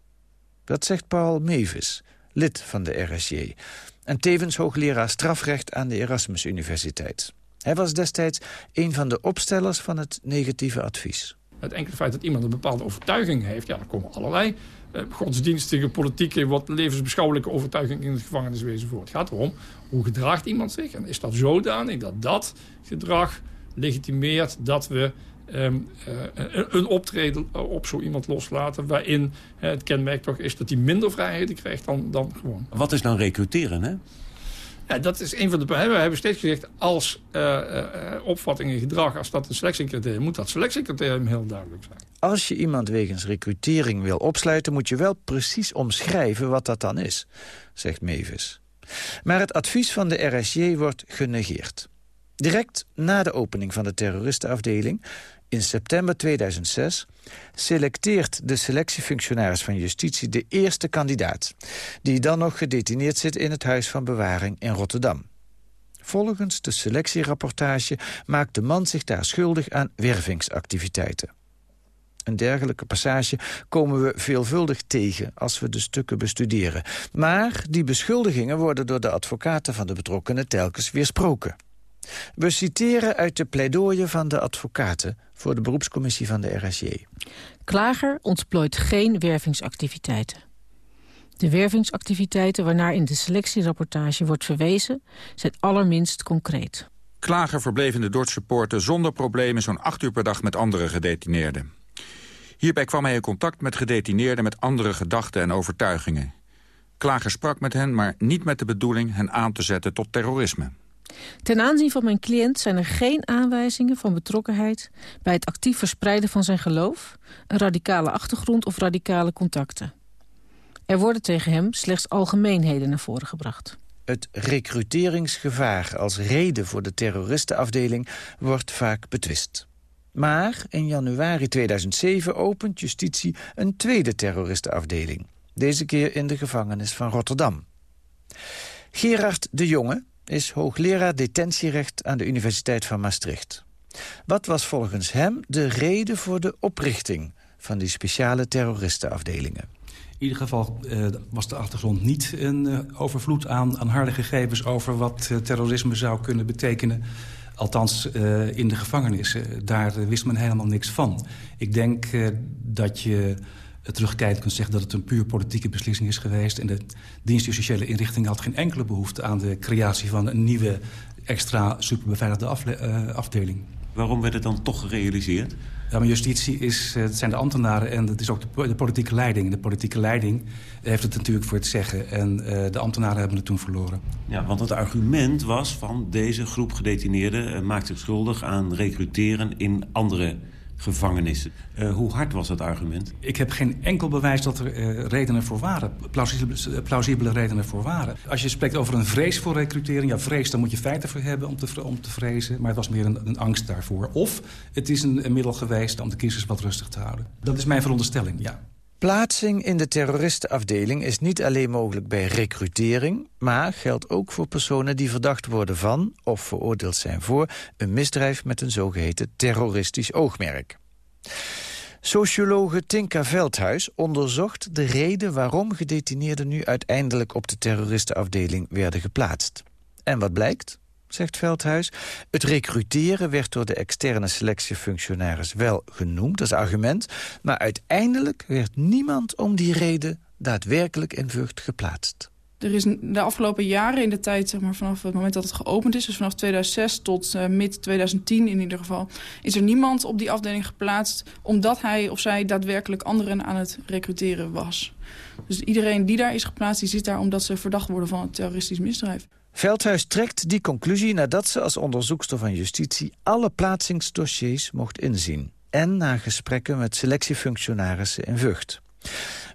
Dat zegt Paul Mevis, lid van de RSJ... en tevens hoogleraar strafrecht aan de Erasmus Universiteit. Hij was destijds een van de opstellers van het negatieve advies. Het enkele feit dat iemand een bepaalde overtuiging heeft... ja, er komen allerlei eh, godsdienstige, politieke... wat levensbeschouwelijke overtuigingen in het gevangeniswezen voor. Het gaat erom, hoe gedraagt iemand zich? En is dat zodanig dat dat gedrag legitimeert dat we ehm, een optreden op zo iemand loslaten... waarin het kenmerk toch is dat hij minder vrijheden krijgt dan, dan gewoon. Wat is dan recruteren, hè? Ja, dat is een van de... We hebben steeds gezegd, als uh, uh, opvatting en gedrag... als dat een selectiecriterium moet dat selectiecriterium heel duidelijk zijn. Als je iemand wegens recrutering wil opsluiten... moet je wel precies omschrijven wat dat dan is, zegt Mevis. Maar het advies van de RSJ wordt genegeerd. Direct na de opening van de terroristenafdeling in september 2006 selecteert de selectiefunctionaris van justitie de eerste kandidaat... die dan nog gedetineerd zit in het Huis van Bewaring in Rotterdam. Volgens de selectierapportage maakt de man zich daar schuldig aan wervingsactiviteiten. Een dergelijke passage komen we veelvuldig tegen als we de stukken bestuderen. Maar die beschuldigingen worden door de advocaten van de betrokkenen telkens weersproken. We citeren uit de pleidooien van de advocaten voor de beroepscommissie van de RSJ. Klager ontplooit geen wervingsactiviteiten. De wervingsactiviteiten waarnaar in de selectierapportage wordt verwezen... zijn allerminst concreet. Klager verbleef in de Dordtse poorten zonder problemen... zo'n acht uur per dag met andere gedetineerden. Hierbij kwam hij in contact met gedetineerden met andere gedachten en overtuigingen. Klager sprak met hen, maar niet met de bedoeling hen aan te zetten tot terrorisme. Ten aanzien van mijn cliënt zijn er geen aanwijzingen van betrokkenheid... bij het actief verspreiden van zijn geloof, een radicale achtergrond of radicale contacten. Er worden tegen hem slechts algemeenheden naar voren gebracht. Het recruteringsgevaar als reden voor de terroristenafdeling wordt vaak betwist. Maar in januari 2007 opent justitie een tweede terroristenafdeling. Deze keer in de gevangenis van Rotterdam. Gerard de Jonge, is hoogleraar detentierecht aan de Universiteit van Maastricht. Wat was volgens hem de reden voor de oprichting van die speciale terroristenafdelingen? In ieder geval uh, was de achtergrond niet een uh, overvloed aan, aan harde gegevens... over wat uh, terrorisme zou kunnen betekenen. Althans, in de gevangenissen. Daar wist men helemaal niks van. Ik denk dat je terugkijkend kunt zeggen dat het een puur politieke beslissing is geweest. En de dienst justitiële inrichting had geen enkele behoefte aan de creatie van een nieuwe extra superbeveiligde uh, afdeling. Waarom werd het dan toch gerealiseerd? Ja, maar justitie is, uh, het zijn de ambtenaren en het is ook de, de, politieke leiding. De politieke leiding heeft het natuurlijk voor het zeggen. En uh, de ambtenaren hebben het toen verloren. Ja, want het argument was van deze groep gedetineerden... maakt zich schuldig aan recruteren in andere gevangenissen. Uh, hoe hard was dat argument? Ik heb geen enkel bewijs dat er uh, redenen voor waren. Plausibele, plausibele, redenen voor waren. Als je spreekt over een vrees voor recrutering... ja, vrees, dan moet je feiten voor hebben om te, om te vrezen. Maar het was meer een, een angst daarvoor. Of het is een, een middel geweest om de kiezers wat rustig te houden. Dat is mijn veronderstelling, ja. Plaatsing in de terroristenafdeling is niet alleen mogelijk bij recrutering... maar geldt ook voor personen die verdacht worden van... of veroordeeld zijn voor een misdrijf met een zogeheten terroristisch oogmerk. Sociologe Tinka Veldhuis onderzocht de reden waarom gedetineerden nu uiteindelijk op de terroristenafdeling werden geplaatst. En wat blijkt? Zegt Veldhuis. Het recruteren werd door de externe selectiefunctionaris wel genoemd als argument... maar uiteindelijk werd niemand om die reden daadwerkelijk in Vught geplaatst. Er is de afgelopen jaren in de tijd, zeg maar, vanaf het moment dat het geopend is... dus vanaf 2006 tot uh, mid 2010 in ieder geval... is er niemand op die afdeling geplaatst... omdat hij of zij daadwerkelijk anderen aan het recruteren was. Dus iedereen die daar is geplaatst, die zit daar omdat ze verdacht worden van een terroristisch misdrijf. Veldhuis trekt die conclusie nadat ze als onderzoekster van justitie... alle plaatsingsdossiers mocht inzien. En na gesprekken met selectiefunctionarissen in Vught.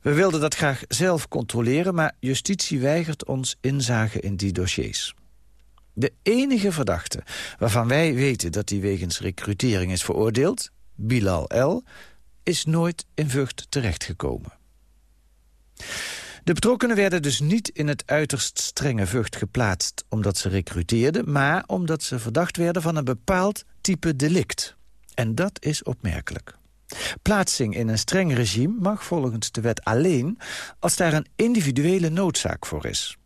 We wilden dat graag zelf controleren, maar justitie weigert ons inzage in die dossiers. De enige verdachte waarvan wij weten dat hij wegens recrutering is veroordeeld, Bilal L., is nooit in Vught terechtgekomen. De betrokkenen werden dus niet in het uiterst strenge Vught geplaatst... omdat ze recruteerden, maar omdat ze verdacht werden van een bepaald type delict. En dat is opmerkelijk. Plaatsing in een streng regime mag volgens de wet alleen... als daar een individuele noodzaak voor is.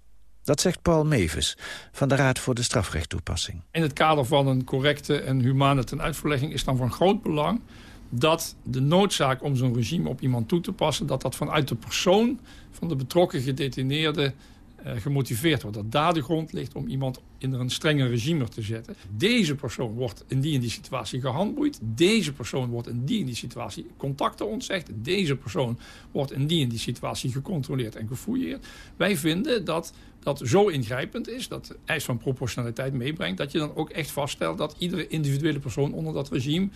Dat zegt Paul Mevis van de Raad voor de Strafrechttoepassing. In het kader van een correcte en humane tenuitvoerlegging... is dan van groot belang dat de noodzaak om zo'n regime op iemand toe te passen... dat dat vanuit de persoon van de betrokken gedetineerde uh, gemotiveerd wordt. Dat daar de grond ligt om iemand in een strenger regime te zetten. Deze persoon wordt in die en die situatie gehandboeid. Deze persoon wordt in die en die situatie contacten ontzegd. Deze persoon wordt in die en die situatie gecontroleerd en gefouilleerd. Wij vinden dat dat zo ingrijpend is, dat de eis van proportionaliteit meebrengt... dat je dan ook echt vaststelt dat iedere individuele persoon onder dat regime...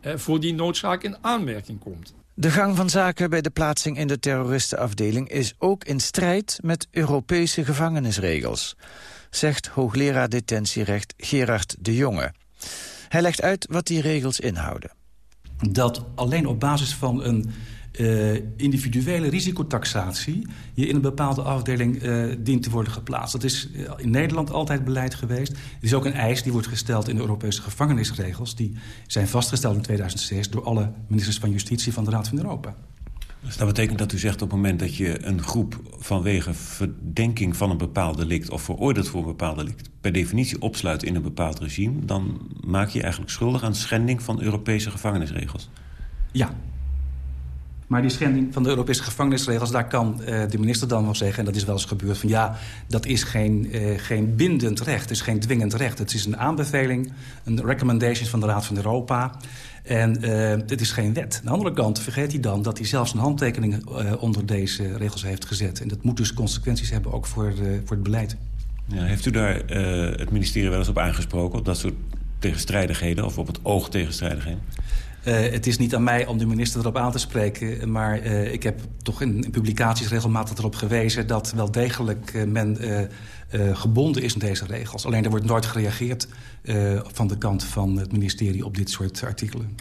Eh, voor die noodzaak in aanmerking komt. De gang van zaken bij de plaatsing in de terroristenafdeling... is ook in strijd met Europese gevangenisregels zegt hoogleraar detentierecht Gerard de Jonge. Hij legt uit wat die regels inhouden. Dat alleen op basis van een uh, individuele risicotaxatie... je in een bepaalde afdeling uh, dient te worden geplaatst. Dat is eh, in Nederland altijd beleid geweest. Het is ook een eis die wordt gesteld in de Europese gevangenisregels. Die zijn vastgesteld in 2006 door alle ministers van Justitie van de Raad van Europa. Dus dat betekent dat u zegt op het moment dat je een groep vanwege verdenking van een bepaald delict... of veroordeeld voor een bepaald delict per definitie opsluit in een bepaald regime... dan maak je eigenlijk schuldig aan schending van Europese gevangenisregels. Ja. Maar die schending van de Europese gevangenisregels... daar kan uh, de minister dan wel zeggen, en dat is wel eens gebeurd... van ja, dat is geen, uh, geen bindend recht, het is geen dwingend recht. Het is een aanbeveling, een recommendation van de Raad van Europa... En uh, dit is geen wet. Aan de andere kant vergeet hij dan dat hij zelfs een handtekening onder deze regels heeft gezet. En dat moet dus consequenties hebben ook voor, voor het beleid. Ja, heeft u daar het ministerie wel eens op aangesproken, op dat soort tegenstrijdigheden of op het oog tegenstrijdigheden? Uh, het is niet aan mij om de minister erop aan te spreken... maar uh, ik heb toch in, publicaties regelmatig erop gewezen... dat wel degelijk uh, men gebonden is aan deze regels. Alleen er wordt nooit gereageerd van de kant van het ministerie op dit soort artikelen.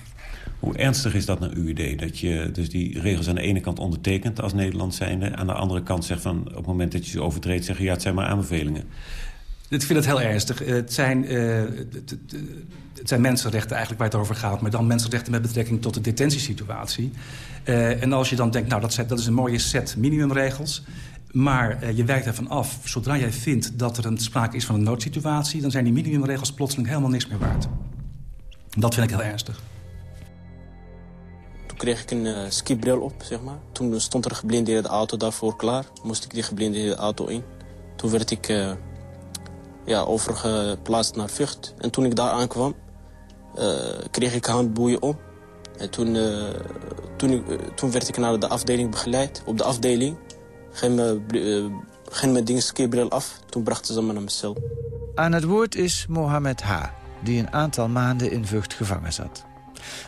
Hoe ernstig is dat naar uw idee? Dat je dus die regels aan de ene kant ondertekent als Nederland zijnde... aan de andere kant zegt van op het moment dat je ze overtreedt... zeggen ja, het zijn maar aanbevelingen. Ik vind het heel ernstig. Het zijn, uh, het zijn mensenrechten eigenlijk waar het over gaat... maar dan mensenrechten met betrekking tot de detentiesituatie. Uh, en als je dan denkt, nou, dat, dat is een mooie set minimumregels... maar je wijkt ervan af, zodra jij vindt dat er een sprake is van een noodsituatie... dan zijn die minimumregels plotseling helemaal niks meer waard. Dat vind ik heel ernstig. Toen kreeg ik een uh, skibril op, zeg maar. Toen stond er een geblindeerde auto daarvoor klaar. Moest ik die geblindeerde auto in. Toen werd ik ja, overgeplaatst naar Vught. En toen ik daar aankwam, uh, kreeg ik handboeien om. En toen, uh, toen, uh, toen werd ik naar de afdeling begeleid. Op de afdeling ging mijn, ging mijn af. Toen brachten ze me naar mijn cel. Aan het woord is Mohamed H., die een aantal maanden in Vught gevangen zat.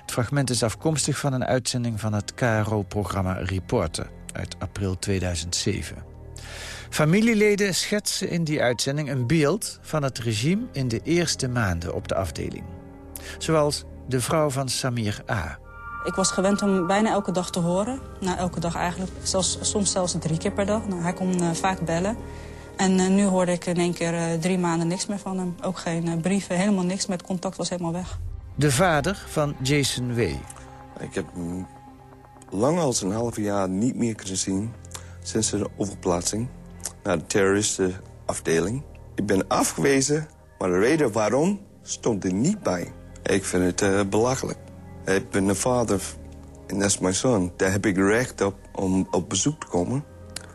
Het fragment is afkomstig van een uitzending van het KRO-programma Reporter uit april 2007. Familieleden schetsen in die uitzending een beeld van het regime in de eerste maanden op de afdeling. Zoals de vrouw van Samir A. Ik was gewend om bijna elke dag te horen. Nou, elke dag eigenlijk. Zelfs, soms zelfs drie keer per dag. Nou, hij kon uh, vaak bellen. En uh, nu hoorde ik in één keer uh, drie maanden niks meer van hem. Ook geen brieven, helemaal niks. Met contact was helemaal weg. De vader van Jason W. Ik heb lang als een half jaar niet meer kunnen zien... sinds de overplaatsing naar de terroristenafdeling. Ik ben afgewezen, maar de reden waarom stond er niet bij. Ik vind het uh, belachelijk. Ik ben een vader en dat is mijn zoon. Daar heb ik recht op om op bezoek te komen.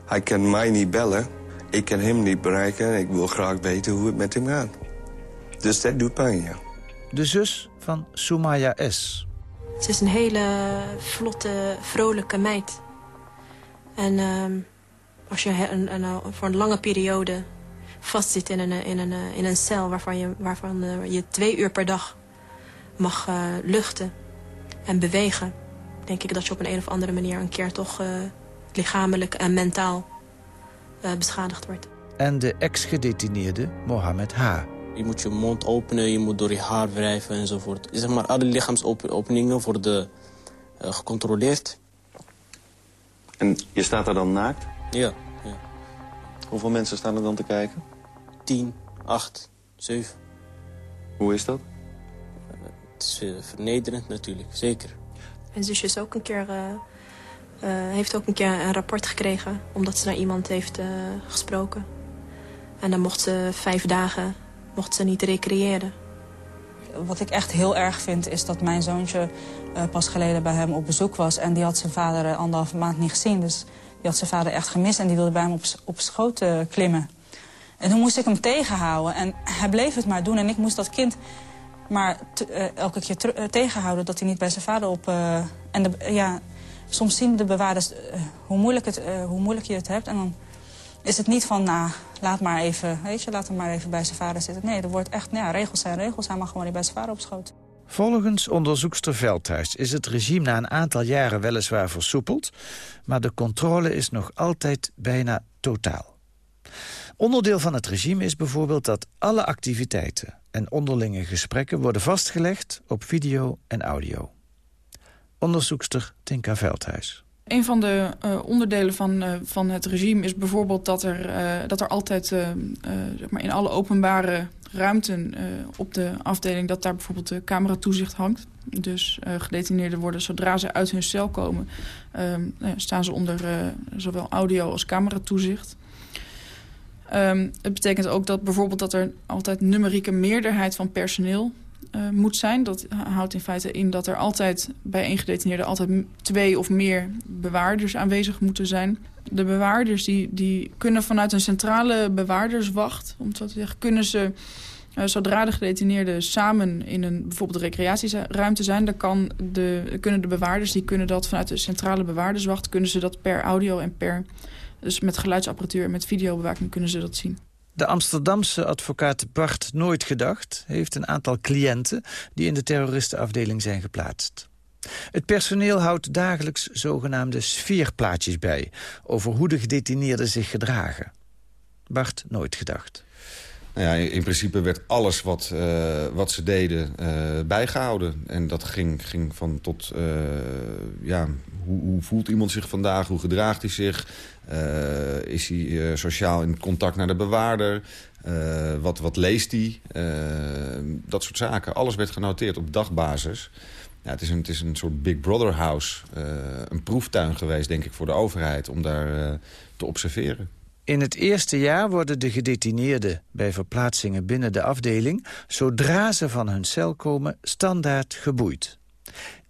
Hij kan mij niet bellen. Ik kan hem niet bereiken. Ik wil graag weten hoe het met hem gaat. Dus dat doet pijn, ja. De zus van Sumaya S. Ze is een hele vlotte, vrolijke meid. En... Uh, als je een, een, voor een lange periode vastzit in een, in een, in een cel... waarvan, je, waarvan eh, je twee uur per dag mag uh, luchten en bewegen... denk ik dat je op een, een of andere manier een keer toch uh, lichamelijk en mentaal beschadigd wordt. En de ex-gedetineerde Mohammed H. Je moet je mond openen, je moet door je haar wrijven enzovoort. Zeg maar, alle lichaamsopeningen worden gecontroleerd. En je staat daar dan naakt? Ja, ja. Hoeveel mensen staan er dan te kijken? Tien, acht, zeven. Hoe is dat? Het is uh, vernederend natuurlijk, zeker. Mijn zusje is ook een keer, uh, uh, heeft ook een keer een rapport gekregen... omdat ze naar iemand heeft gesproken. En dan mocht ze vijf dagen mocht ze niet recreëren. Wat ik echt heel erg vind is dat mijn zoontje pas geleden bij hem op bezoek was... en die had zijn vader anderhalve maand niet gezien. Dus die had zijn vader echt gemist en die wilde bij hem op, op schoot uh, klimmen. En toen moest ik hem tegenhouden. En hij bleef het maar doen. En ik moest dat kind maar uh, elke keer uh, tegenhouden dat hij niet bij zijn vader op... En ja, soms zien de bewaarders hoe, moeilijk het, hoe moeilijk je het hebt. En dan is het niet van, nou, laat maar even, weet je, laat hem maar even bij zijn vader zitten. Nee, er wordt echt, ja, regels zijn regels. Hij mag gewoon niet bij zijn vader op schoot. Volgens onderzoekster Veldhuis is het regime na een aantal jaren weliswaar versoepeld... maar de controle is nog altijd bijna totaal. Onderdeel van het regime is bijvoorbeeld dat alle activiteiten en onderlinge gesprekken worden vastgelegd op video en audio. Onderzoekster Tinka Veldhuis. Een van de uh, onderdelen van, uh, van het regime is bijvoorbeeld dat er, uh, dat er altijd zeg maar in alle openbare ruimten op de afdeling... dat daar bijvoorbeeld de cameratoezicht hangt. Dus gedetineerden worden zodra ze uit hun cel komen... nou staan ze onder zowel audio als cameratoezicht. Um, het betekent ook dat bijvoorbeeld dat er altijd numerieke meerderheid van personeel uh, moet zijn. Dat houdt in feite in dat er altijd bij een gedetineerde altijd twee of meer bewaarders aanwezig moeten zijn. De bewaarders die, die kunnen vanuit een centrale bewaarderswacht, om het te zeggen, kunnen ze uh, zodra de gedetineerden samen in een bijvoorbeeld recreatieruimte zijn, dan kan de, kunnen de bewaarders die kunnen dat vanuit de centrale bewaarderswacht, kunnen ze dat per audio en per dus met geluidsapparatuur en met videobewaking kunnen ze dat zien. De Amsterdamse advocaat Bart Nooit Gedacht heeft een aantal cliënten die in de terroristenafdeling zijn geplaatst. Het personeel houdt dagelijks zogenaamde sfeerplaatjes bij over hoe de gedetineerden zich gedragen. Bart Nooit Gedacht. Ja, in principe werd alles wat, uh, wat ze deden uh, bijgehouden. En dat ging, ging van tot... Uh, ja, hoe, hoe, voelt iemand zich vandaag? Hoe gedraagt hij zich? is hij sociaal in contact naar de bewaarder? wat, wat leest hij? dat soort zaken. Alles werd genoteerd op dagbasis. Het, is een, het is een soort Big Brother house. een proeftuin geweest, denk ik, voor de overheid... om daar te observeren. In het eerste jaar worden de gedetineerden bij verplaatsingen binnen de afdeling... zodra ze van hun cel komen, standaard geboeid.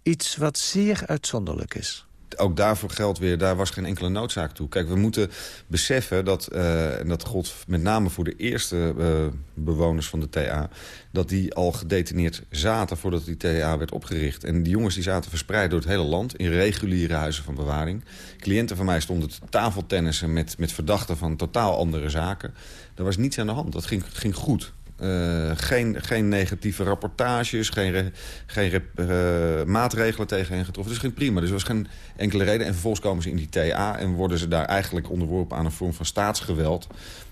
Iets wat zeer uitzonderlijk is ook daarvoor geldt weer, daar was geen enkele noodzaak toe. Kijk, we moeten beseffen dat, uh, en dat gold met name voor de eerste uh, bewoners van de TA... dat die al gedetineerd zaten voordat die TA werd opgericht. En die jongens die zaten verspreid door het hele land... in reguliere huizen van bewaring. Cliënten van mij stonden te tafeltennissen met, met verdachten van totaal andere zaken. Er was niets aan de hand, dat ging, ging goed. Uh, geen, geen negatieve rapportages, geen, geen uh, maatregelen tegen hen getroffen. Dus ging prima. Dus er was geen enkele reden. En vervolgens komen ze in die TA en worden ze daar eigenlijk onderworpen aan een vorm van staatsgeweld...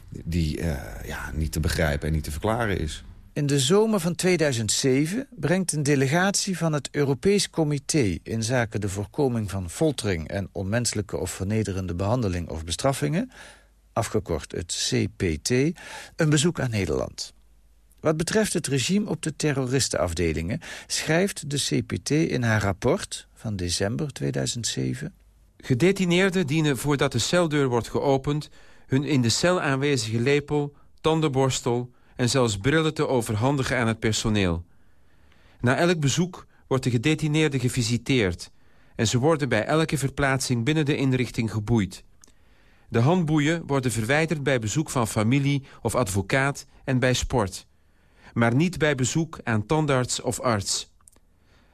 die uh, ja, niet te begrijpen en niet te verklaren is. In de zomer van 2007 brengt een delegatie van het Europees Comité... in zaken de voorkoming van foltering en onmenselijke of vernederende behandeling of bestraffingen... afgekort het CPT, een bezoek aan Nederland. Wat betreft het regime op de terroristenafdelingen... schrijft de CPT in haar rapport van december 2007... Gedetineerden dienen voordat de celdeur wordt geopend... hun in de cel aanwezige lepel, tandenborstel en zelfs brillen te overhandigen aan het personeel. Na elk bezoek wordt de gedetineerde gevisiteerd... en ze worden bij elke verplaatsing binnen de inrichting geboeid. De handboeien worden verwijderd bij bezoek van familie of advocaat en bij sport maar niet bij bezoek aan tandarts of arts.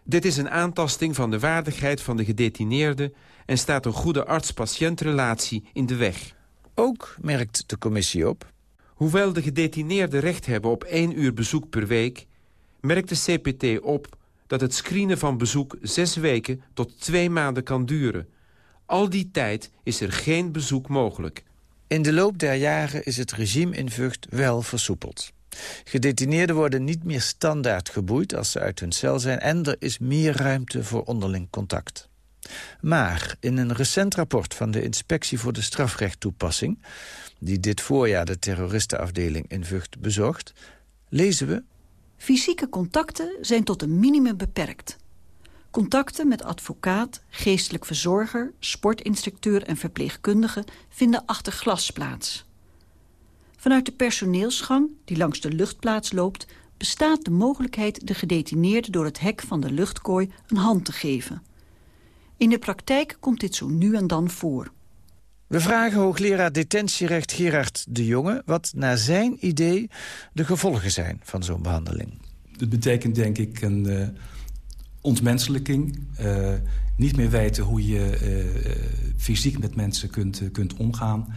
Dit is een aantasting van de waardigheid van de gedetineerde... en staat een goede arts-patiëntrelatie in de weg. Ook merkt de commissie op... Hoewel de gedetineerden recht hebben op één uur bezoek per week... merkt de CPT op dat het screenen van bezoek zes weken tot twee maanden kan duren. Al die tijd is er geen bezoek mogelijk. In de loop der jaren is het regime in Vught wel versoepeld. Gedetineerden worden niet meer standaard geboeid als ze uit hun cel zijn... en er is meer ruimte voor onderling contact. Maar in een recent rapport van de Inspectie voor de Strafrechttoepassing... die dit voorjaar de terroristenafdeling in Vught bezocht... lezen we... Fysieke contacten zijn tot een minimum beperkt. Contacten met advocaat, geestelijk verzorger, sportinstructeur en verpleegkundige... vinden achter glas plaats. Vanuit de personeelsgang, die langs de luchtplaats loopt... bestaat de mogelijkheid de gedetineerde door het hek van de luchtkooi een hand te geven. In de praktijk komt dit zo nu en dan voor. We vragen hoogleraar detentierecht Gerard de Jonge... wat naar zijn idee de gevolgen zijn van zo'n behandeling. Het betekent denk ik een uh, ontmenselijking. Uh, niet meer weten hoe je uh, fysiek met mensen kunt, kunt omgaan.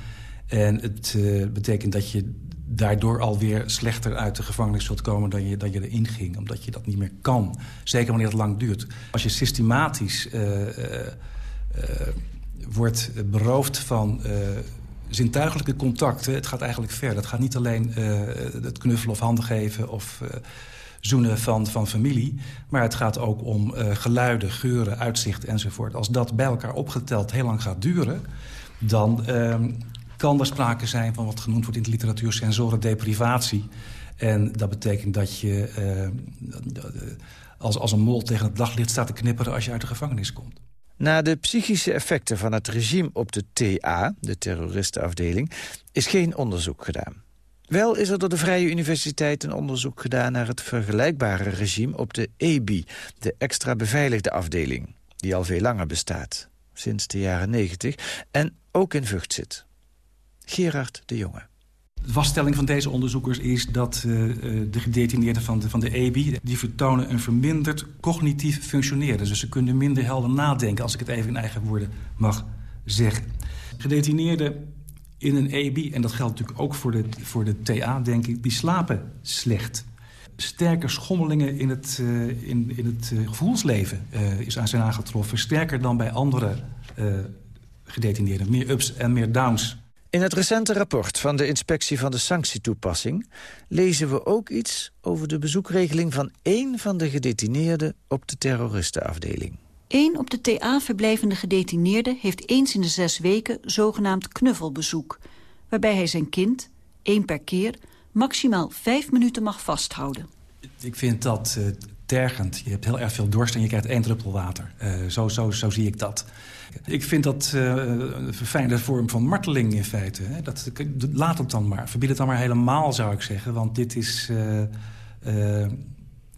En het betekent dat je daardoor alweer slechter uit de gevangenis zult komen dan je, dan je erin ging. Omdat je dat niet meer kan. Zeker wanneer het lang duurt. Als je systematisch wordt beroofd van zintuigelijke contacten. Het gaat eigenlijk ver. Het gaat niet alleen het knuffelen of handen geven of zoenen van, van familie. Maar het gaat ook om geluiden, geuren, uitzicht enzovoort. Als dat bij elkaar opgeteld heel lang gaat duren... dan ehm, kan er sprake zijn van wat genoemd wordt in de literatuur sensoren deprivatie. En dat betekent dat je als, als een mol tegen het daglicht staat te knipperen als je uit de gevangenis komt. Na de psychische effecten van het regime op de TA, de terroristenafdeling, is geen onderzoek gedaan. Wel is er door de Vrije Universiteit een onderzoek gedaan naar het vergelijkbare regime op de EBI, de extra beveiligde afdeling, die al veel langer bestaat, sinds de jaren 90, en ook in Vught zit. Gerard de Jonge. De vaststelling van deze onderzoekers is dat uh, de gedetineerden van de, van de EBI... die vertonen een verminderd cognitief functioneren. Dus ze kunnen minder helder nadenken, als ik het even in eigen woorden mag zeggen. Gedetineerden in een EBI, en dat geldt natuurlijk ook voor de, voor de TA, denk ik... die slapen slecht. Sterke schommelingen in het, uh, in, in het gevoelsleven is aan zijn aangetroffen. Sterker dan bij andere gedetineerden. Meer ups en meer downs. In het recente rapport van de Inspectie van de Sanctietoepassing... lezen we ook iets over de bezoekregeling van één van de gedetineerden op de terroristenafdeling. Eén op de TA verblijvende gedetineerde heeft eens in de zes weken zogenaamd knuffelbezoek, waarbij hij zijn kind, één per keer, maximaal vijf minuten mag vasthouden. Ik vind dat uh, tergend. Je hebt heel erg veel dorst en je krijgt één druppel water. Uh, zo, zo, zo zie ik dat. Ik vind dat uh, een verfijnde vorm van marteling in feite. Hè. Dat, laat het dan maar. Verbied het dan maar helemaal, zou ik zeggen. Want dit is uh, uh,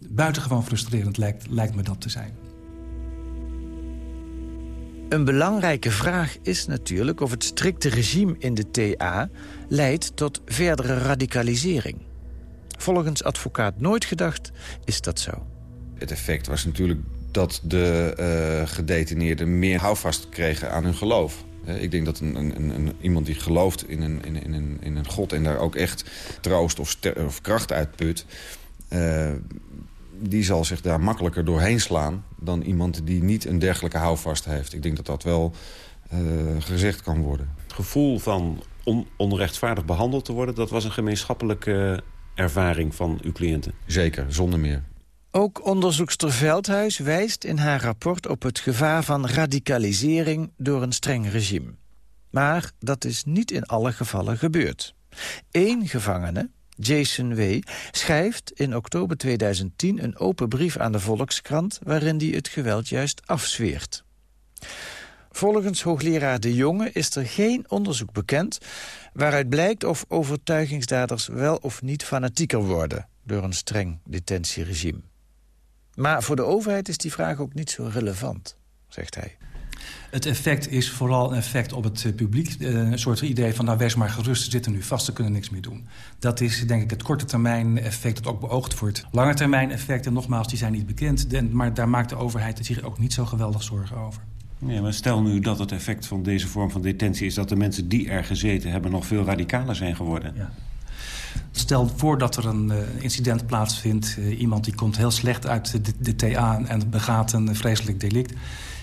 buitengewoon frustrerend, lijkt, lijkt me dat te zijn. Een belangrijke vraag is natuurlijk of het strikte regime in de TA... leidt tot verdere radicalisering. Volgens advocaat Nooit Gedacht is dat zo. Het effect was natuurlijk dat de uh, gedetineerden meer houvast kregen aan hun geloof. ik denk dat een, een, een, iemand die gelooft in een, in, een, in een God... en daar ook echt troost of, of kracht uitput... Uh, die zal zich daar makkelijker doorheen slaan... dan iemand die niet een dergelijke houvast heeft. Ik denk dat dat wel uh, gezegd kan worden. Het gevoel van on onrechtvaardig behandeld te worden... dat was een gemeenschappelijke ervaring van uw cliënten? Zeker, zonder meer. Ook onderzoekster Veldhuis wijst in haar rapport op het gevaar van radicalisering door een streng regime. Maar dat is niet in alle gevallen gebeurd. Eén gevangene, Jason W., schrijft in oktober 2010 een open brief aan de Volkskrant... waarin hij het geweld juist afzweert. Volgens hoogleraar De Jonge is er geen onderzoek bekend... waaruit blijkt of overtuigingsdaders wel of niet fanatieker worden... door een streng detentieregime. Maar voor de overheid is die vraag ook niet zo relevant, zegt hij. Het effect is vooral een effect op het eh, publiek. Eh, een soort idee van, nou wees maar gerust, ze zitten nu vast, ze kunnen niks meer doen. Dat is denk ik het korte termijn effect dat ook beoogd wordt. Lange termijn effecten, nogmaals, die zijn niet bekend. Maar daar maakt de overheid zich ook niet zo geweldig zorgen over. Ja, maar stel nu dat het effect van deze vorm van detentie is... dat de mensen die er gezeten hebben nog veel radicaler zijn geworden. Ja. Stel voor dat er een uh, incident plaatsvindt. Uh, iemand die komt heel slecht uit de, TA en begaat een vreselijk delict.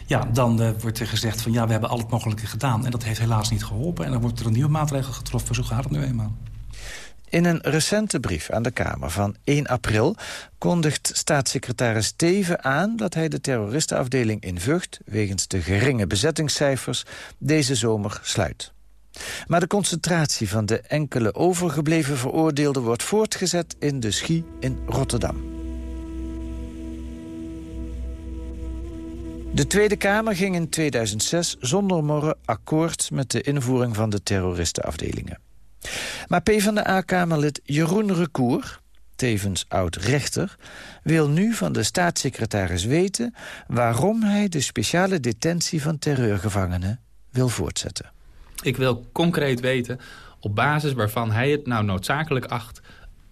Ja, dan uh, wordt er gezegd van ja, we hebben al het mogelijke gedaan. En dat heeft helaas niet geholpen. En dan wordt er een nieuwe maatregel getroffen. Zo gaat het nu eenmaal. In een recente brief aan de Kamer van 1 april... kondigt staatssecretaris Teven aan dat hij de terroristenafdeling in Vught... wegens de geringe bezettingscijfers deze zomer sluit. Maar de concentratie van de enkele overgebleven veroordeelden... wordt voortgezet in de Schie in Rotterdam. De Tweede Kamer ging in 2006 zonder morren akkoord... met de invoering van de terroristenafdelingen. Maar PvdA-kamerlid Jeroen Recour, tevens oud-rechter... wil nu van de staatssecretaris weten... waarom hij de speciale detentie van terreurgevangenen wil voortzetten. Ik wil concreet weten op basis waarvan hij het nou noodzakelijk acht...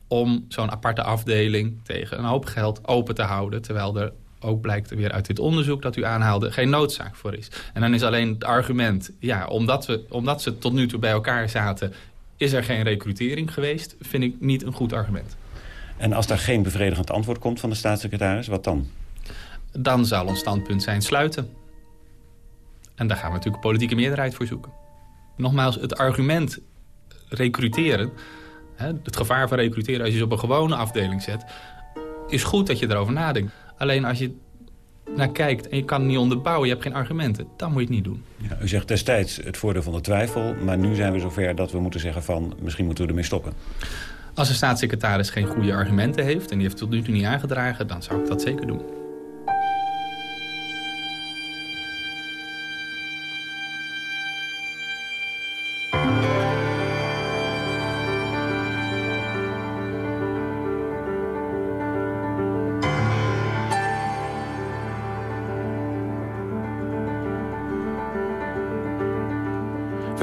om zo'n aparte afdeling tegen een hoop geld open te houden... terwijl er ook blijkt weer uit dit onderzoek dat u aanhaalde... geen noodzaak voor is. En dan is alleen het argument... ja, omdat, we, omdat ze tot nu toe bij elkaar zaten... is er geen recrutering geweest... vind ik niet een goed argument. En als daar geen bevredigend antwoord komt van de staatssecretaris, wat dan? Dan zal ons standpunt zijn sluiten. En daar gaan we natuurlijk een politieke meerderheid voor zoeken. Nogmaals, het argument recruteren... Hè, het gevaar van recruteren als je ze op een gewone afdeling zet... is goed dat je erover nadenkt. Alleen als je naar kijkt en je kan het niet onderbouwen... je hebt geen argumenten, dan moet je het niet doen. Ja, u zegt destijds het voordeel van de twijfel... maar nu zijn we zover dat we moeten zeggen van... misschien moeten we ermee stoppen. Als een staatssecretaris geen goede argumenten heeft... en die heeft tot nu toe niet aangedragen, dan zou ik dat zeker doen.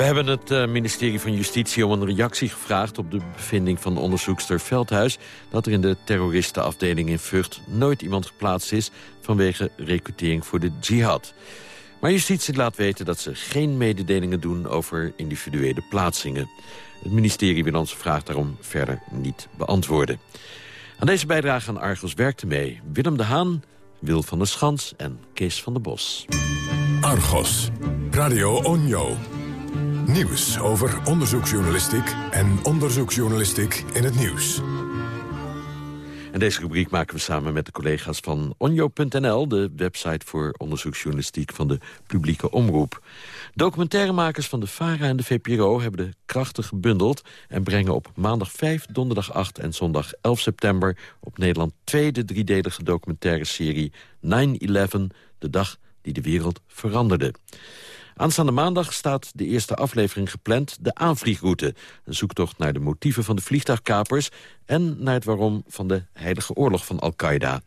Hebben het uh, ministerie van Justitie om een reactie gevraagd... op de bevinding van onderzoekster Veldhuis... dat er in de terroristenafdeling in Vught nooit iemand geplaatst is... vanwege recrutering voor de jihad. Maar justitie laat weten dat ze geen mededelingen doen... over individuele plaatsingen. Het ministerie wil onze vraag daarom verder niet beantwoorden. Aan deze bijdrage aan Argos werkte mee Willem de Haan... Wil van der Schans en Kees van der Bos. Argos, Radio Onjo. Nieuws over onderzoeksjournalistiek en onderzoeksjournalistiek in het nieuws. En deze rubriek maken we samen met de collega's van onjo.nl... de website voor onderzoeksjournalistiek van de publieke omroep. Documentairemakers van de VARA en de VPRO hebben de krachten gebundeld... en brengen op maandag 5, donderdag 8 en zondag 11 september... op Nederland 2 de driedelige documentaire serie 9-11, de dag die de wereld veranderde. Aanstaande maandag staat de eerste aflevering gepland, de aanvliegroute. Een zoektocht naar de motieven van de vliegtuigkapers... en naar het waarom van de heilige oorlog van Al-Qaeda.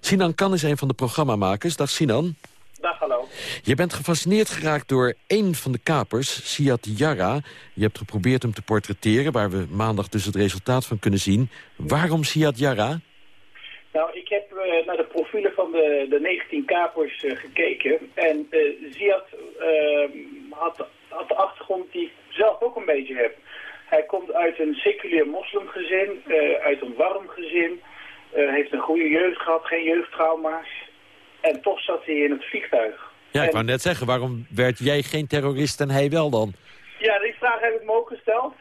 Sinan Kan is een van de programmamakers. Dag Sinan. Dag, hallo. Je bent gefascineerd geraakt door één van de kapers, Siad Yara. Je hebt geprobeerd hem te portretteren... waar we maandag dus het resultaat van kunnen zien. Waarom Siad Yara? Nou, ik heb uh, naar de profielen van de, de 19 kapers uh, gekeken. En uh, Ziad had, had de achtergrond die ik zelf ook een beetje heb. Hij komt uit een seculier moslimgezin, uit een warm gezin. heeft een goede jeugd gehad, geen jeugdtrauma's. En toch zat hij in het vliegtuig. Ja, ik wou net zeggen, waarom werd jij geen terrorist en hij wel dan? Ja, die vraag heb ik me ook gesteld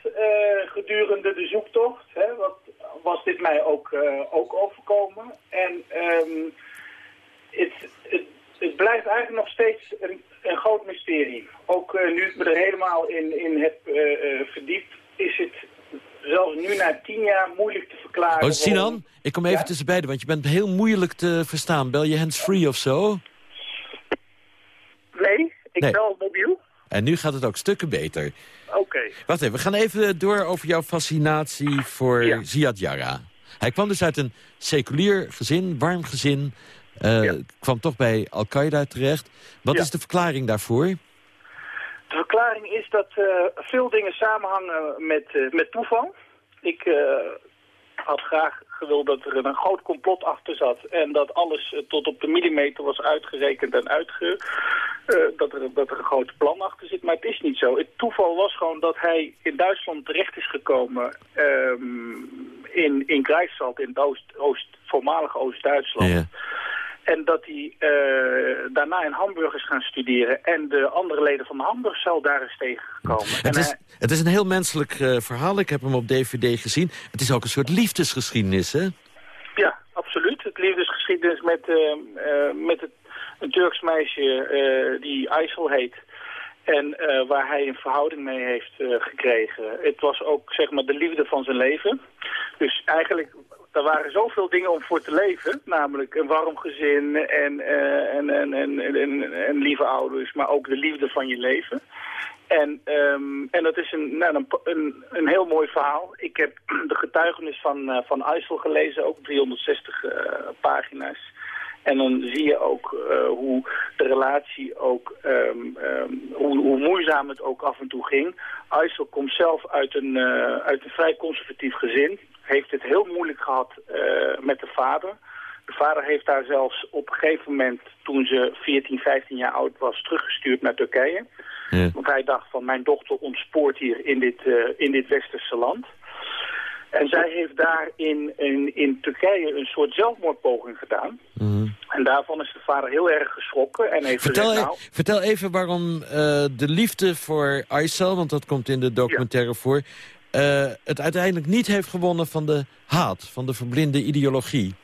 gedurende de zoektocht. Hè, wat, was dit mij ook, uh, ook overkomen. En um, het, het, het, blijft eigenlijk nog steeds een, een groot mysterie. Ook uh, nu ik me er helemaal in, in heb uh, verdiept, is het zelfs nu na tien jaar moeilijk te verklaren. Oh, Sinan, ik kom even ja? tussen beiden, want je bent heel moeilijk te verstaan. Bel je hands-free of zo? Nee, ik nee. bel mobiel. En nu gaat het ook stukken beter. Oké. Okay. Wacht even, we gaan even door over jouw fascinatie voor ja. Ziad Jarrah. Hij kwam dus uit een seculier gezin, warm gezin. Uh, ja. Kwam toch bij Al-Qaeda terecht. Wat ja. is de verklaring daarvoor? De verklaring is dat uh, veel dingen samenhangen met, uh, met toeval. Ik had graag gewild dat er een groot complot achter zat. En dat alles uh, tot op de millimeter was uitgerekend en uitge... Uh, dat, er, dat er een groot plan achter zit. Maar het is niet zo. Het toeval was gewoon dat hij in Duitsland terecht is gekomen... Um, in, in Greifswald, in oost, oost, voormalige Oost-Duitsland. Ja. En dat hij uh, daarna in Hamburg is gaan studeren. En de andere leden van de Hamburgcel daar is tegengekomen. Het, is, hij... het is een heel menselijk uh, verhaal. Ik heb hem op DVD gezien. Het is ook een soort liefdesgeschiedenis, hè? Ja, absoluut. Het liefdesgeschiedenis met, uh, met het, een Turks meisje die IJssel heet. En waar hij een verhouding mee heeft gekregen. Het was ook zeg maar de liefde van zijn leven. Dus eigenlijk er waren zoveel dingen om voor te leven. Namelijk een warm gezin en, uh, en, en, en, en, lieve ouders, maar ook de liefde van je leven. En, um, en dat is een, nou, een, een, heel mooi verhaal. Ik heb de getuigenis van, uh, van IJssel gelezen, ook 360 uh, pagina's. En dan zie je ook hoe de relatie ook, ehm, ehm, hoe, hoe, moeizaam het ook af en toe ging. IJssel komt zelf uit een, uit een vrij conservatief gezin. Heeft het heel moeilijk gehad met de vader. De vader heeft haar zelfs op een gegeven moment, toen ze 14, 15 jaar oud was, teruggestuurd naar Turkije. Ja. Want hij dacht van, mijn dochter ontspoort hier in dit, uh, in dit westerse land. En zij heeft daar in, in, in Turkije een soort zelfmoordpoging gedaan. Mm. En daarvan is de vader heel erg geschrokken. En heeft vertel, gezegd, nou, vertel even waarom uh, de liefde voor Aysel, want dat komt in de documentaire ja. voor... Uh, het uiteindelijk niet heeft gewonnen van de haat, van de verblinde ideologie.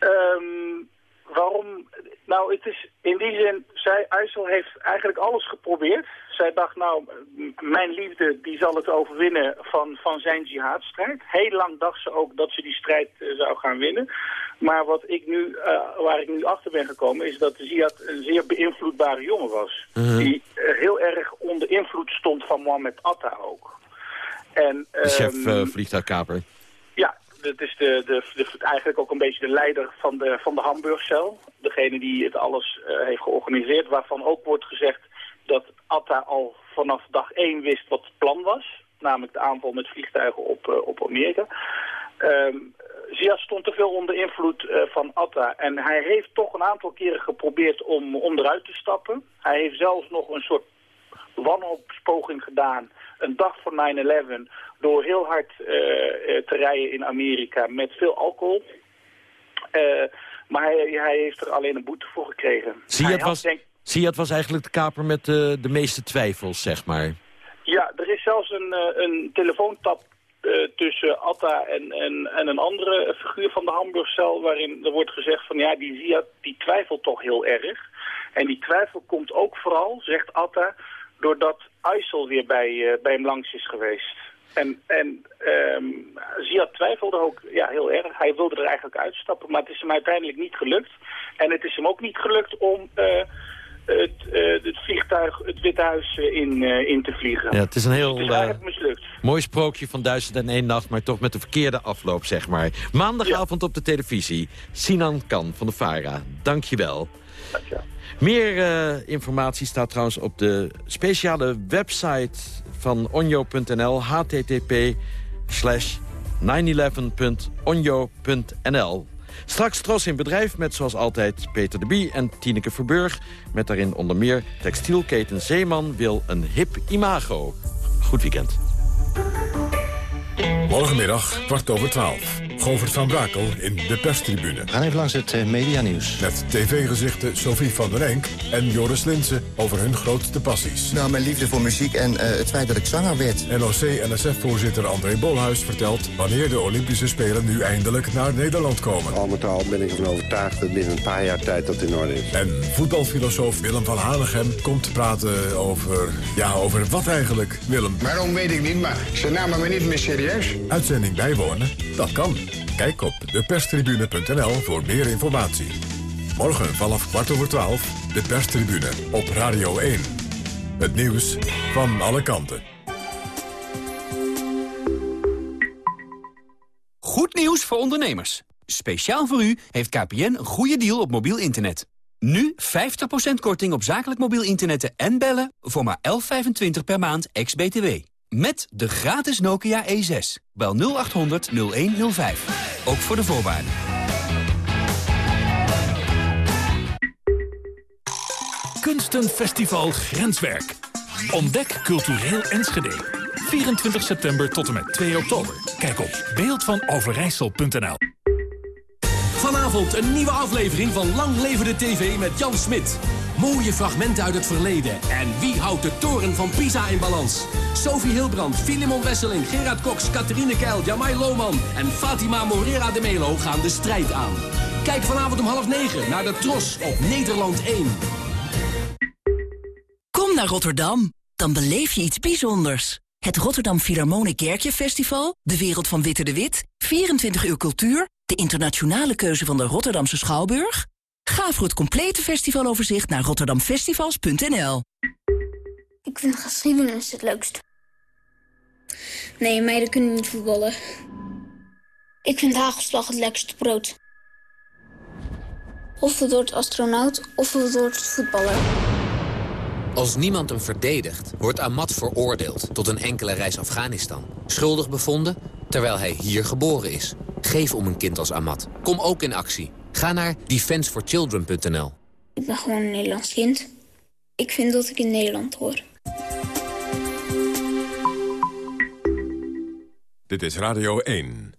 Um, waarom? Nou, het is in die zin, zij, IJssel heeft eigenlijk alles geprobeerd. Zij dacht, nou, mijn liefde die zal het overwinnen van, van zijn jihadstrijd. Heel lang dacht ze ook dat ze die strijd uh, zou gaan winnen. Maar wat ik nu, uh, waar ik nu achter ben gekomen is dat Ziad een zeer beïnvloedbare jongen was. Uh -huh. Die heel erg onder invloed stond van Mohammed Atta ook. En, de chef um, vliegtuigkaper. Ja, dat is de, de, de, eigenlijk ook een beetje de leider van de, van de Hamburgcel. Degene die het alles uh, heeft georganiseerd. Waarvan ook wordt gezegd dat Atta al vanaf dag 1 wist wat het plan was. Namelijk de aanval met vliegtuigen op, uh, op Amerika. Um, Ziad stond te veel onder invloed uh, van Atta. En hij heeft toch een aantal keren geprobeerd om, om eruit te stappen. Hij heeft zelfs nog een soort wanhoopspoging gedaan. Een dag voor 9-11 door heel hard uh, te rijden in Amerika met veel alcohol. Uh, maar hij, hij, heeft er alleen een boete voor gekregen. Ziad was, denk... was eigenlijk de kaper met de, meeste twijfels, zeg maar. Ja, er is zelfs een, een telefoontap tussen Atta en, en, en, een andere figuur van de Hamburgcel... waarin er wordt gezegd van ja, die Ziad die twijfelt toch heel erg. En die twijfel komt ook vooral, zegt Atta, doordat IJssel weer bij, uh, bij hem langs is geweest. En, en um, Ziad twijfelde ook ja, heel erg. Hij wilde er eigenlijk uitstappen, maar het is hem uiteindelijk niet gelukt. En het is hem ook niet gelukt om uh, het, uh, het vliegtuig, het Witte Huis in, in te vliegen. Ja, het is een heel het is mislukt. mooi sprookje van Duizend en één nacht, maar toch met de verkeerde afloop, zeg maar. Maandagavond ja. op de televisie. Sinan Kan van de VARA, dank je wel. Dankjewel. Meer uh, informatie staat trouwens op de speciale website van onjo.nl. http slash 911.onjo.nl Straks Tros in bedrijf met zoals altijd Peter de Bie en Tineke Verburg. Met daarin onder meer textielketen Zeeman wil een hip imago. Goed weekend. Morgenmiddag, kwart over twaalf. Govert van Brakel in de perstribune. We gaan even langs het uh, medianieuws. Met tv-gezichten Sophie van der Enk en Joris Linsen over hun grootste passies. Nou, mijn liefde voor muziek en uh, het feit dat ik zanger werd. NOC-NSF-voorzitter André Bolhuis vertelt wanneer de Olympische Spelen nu eindelijk naar Nederland komen. Al met al ben ik ervan overtuigd dat binnen een paar jaar tijd dat in orde is. En voetbalfilosoof Willem van Hanegem komt te over, ja, over wat eigenlijk, Willem? Waarom weet ik niet, maar ze namen me niet meer serieus. Uitzending bijwonen? Dat kan. Kijk op deperstribune.nl voor meer informatie. Morgen vanaf kwart over twaalf, de perstribune op Radio 1. Het nieuws van alle kanten. Goed nieuws voor ondernemers. Speciaal voor u heeft KPN een goede deal op mobiel internet. Nu 50% korting op zakelijk mobiel internet en bellen voor maar 11,25 per maand ex-BTW. Met de gratis Nokia E6. Bel 0800 0105. Ook voor de voorwaarden. Kunstenfestival Grenswerk. Ontdek cultureel Enschede. 24 september tot en met 2 oktober. Kijk op beeldvanoverijssel.nl Vanavond een nieuwe aflevering van Lang Leven de TV met Jan Smit. Mooie fragmenten uit het verleden. En wie houdt de toren van Pisa in balans? Sophie Hilbrand, Filimon Wesseling, Gerard Cox, Catherine Keil, Jamai Lohman en Fatima Morera de Melo gaan de strijd aan. Kijk vanavond om half negen naar de Tros op Nederland 1. Kom naar Rotterdam, dan beleef je iets bijzonders. Het Rotterdam Philharmonic Kerkje Festival, de wereld van Witte de Wit, 24 uur cultuur, de internationale keuze van de Rotterdamse Schouwburg. Ga voor het complete festivaloverzicht naar rotterdamfestivals.nl. Ik vind geschiedenis het leukst. Nee, meiden kunnen niet voetballen. Ik vind hagelslag het lekkerste brood. Of het wordt astronaut, of het wordt voetballer. Als niemand hem verdedigt, wordt Ahmad veroordeeld tot een enkele reis Afghanistan. Schuldig bevonden, terwijl hij hier geboren is. Geef om een kind als Ahmad. Kom ook in actie. Ga naar defenseforchildren.nl. Ik ben gewoon een Nederlands kind. Ik vind dat ik in Nederland hoor. Dit is Radio 1.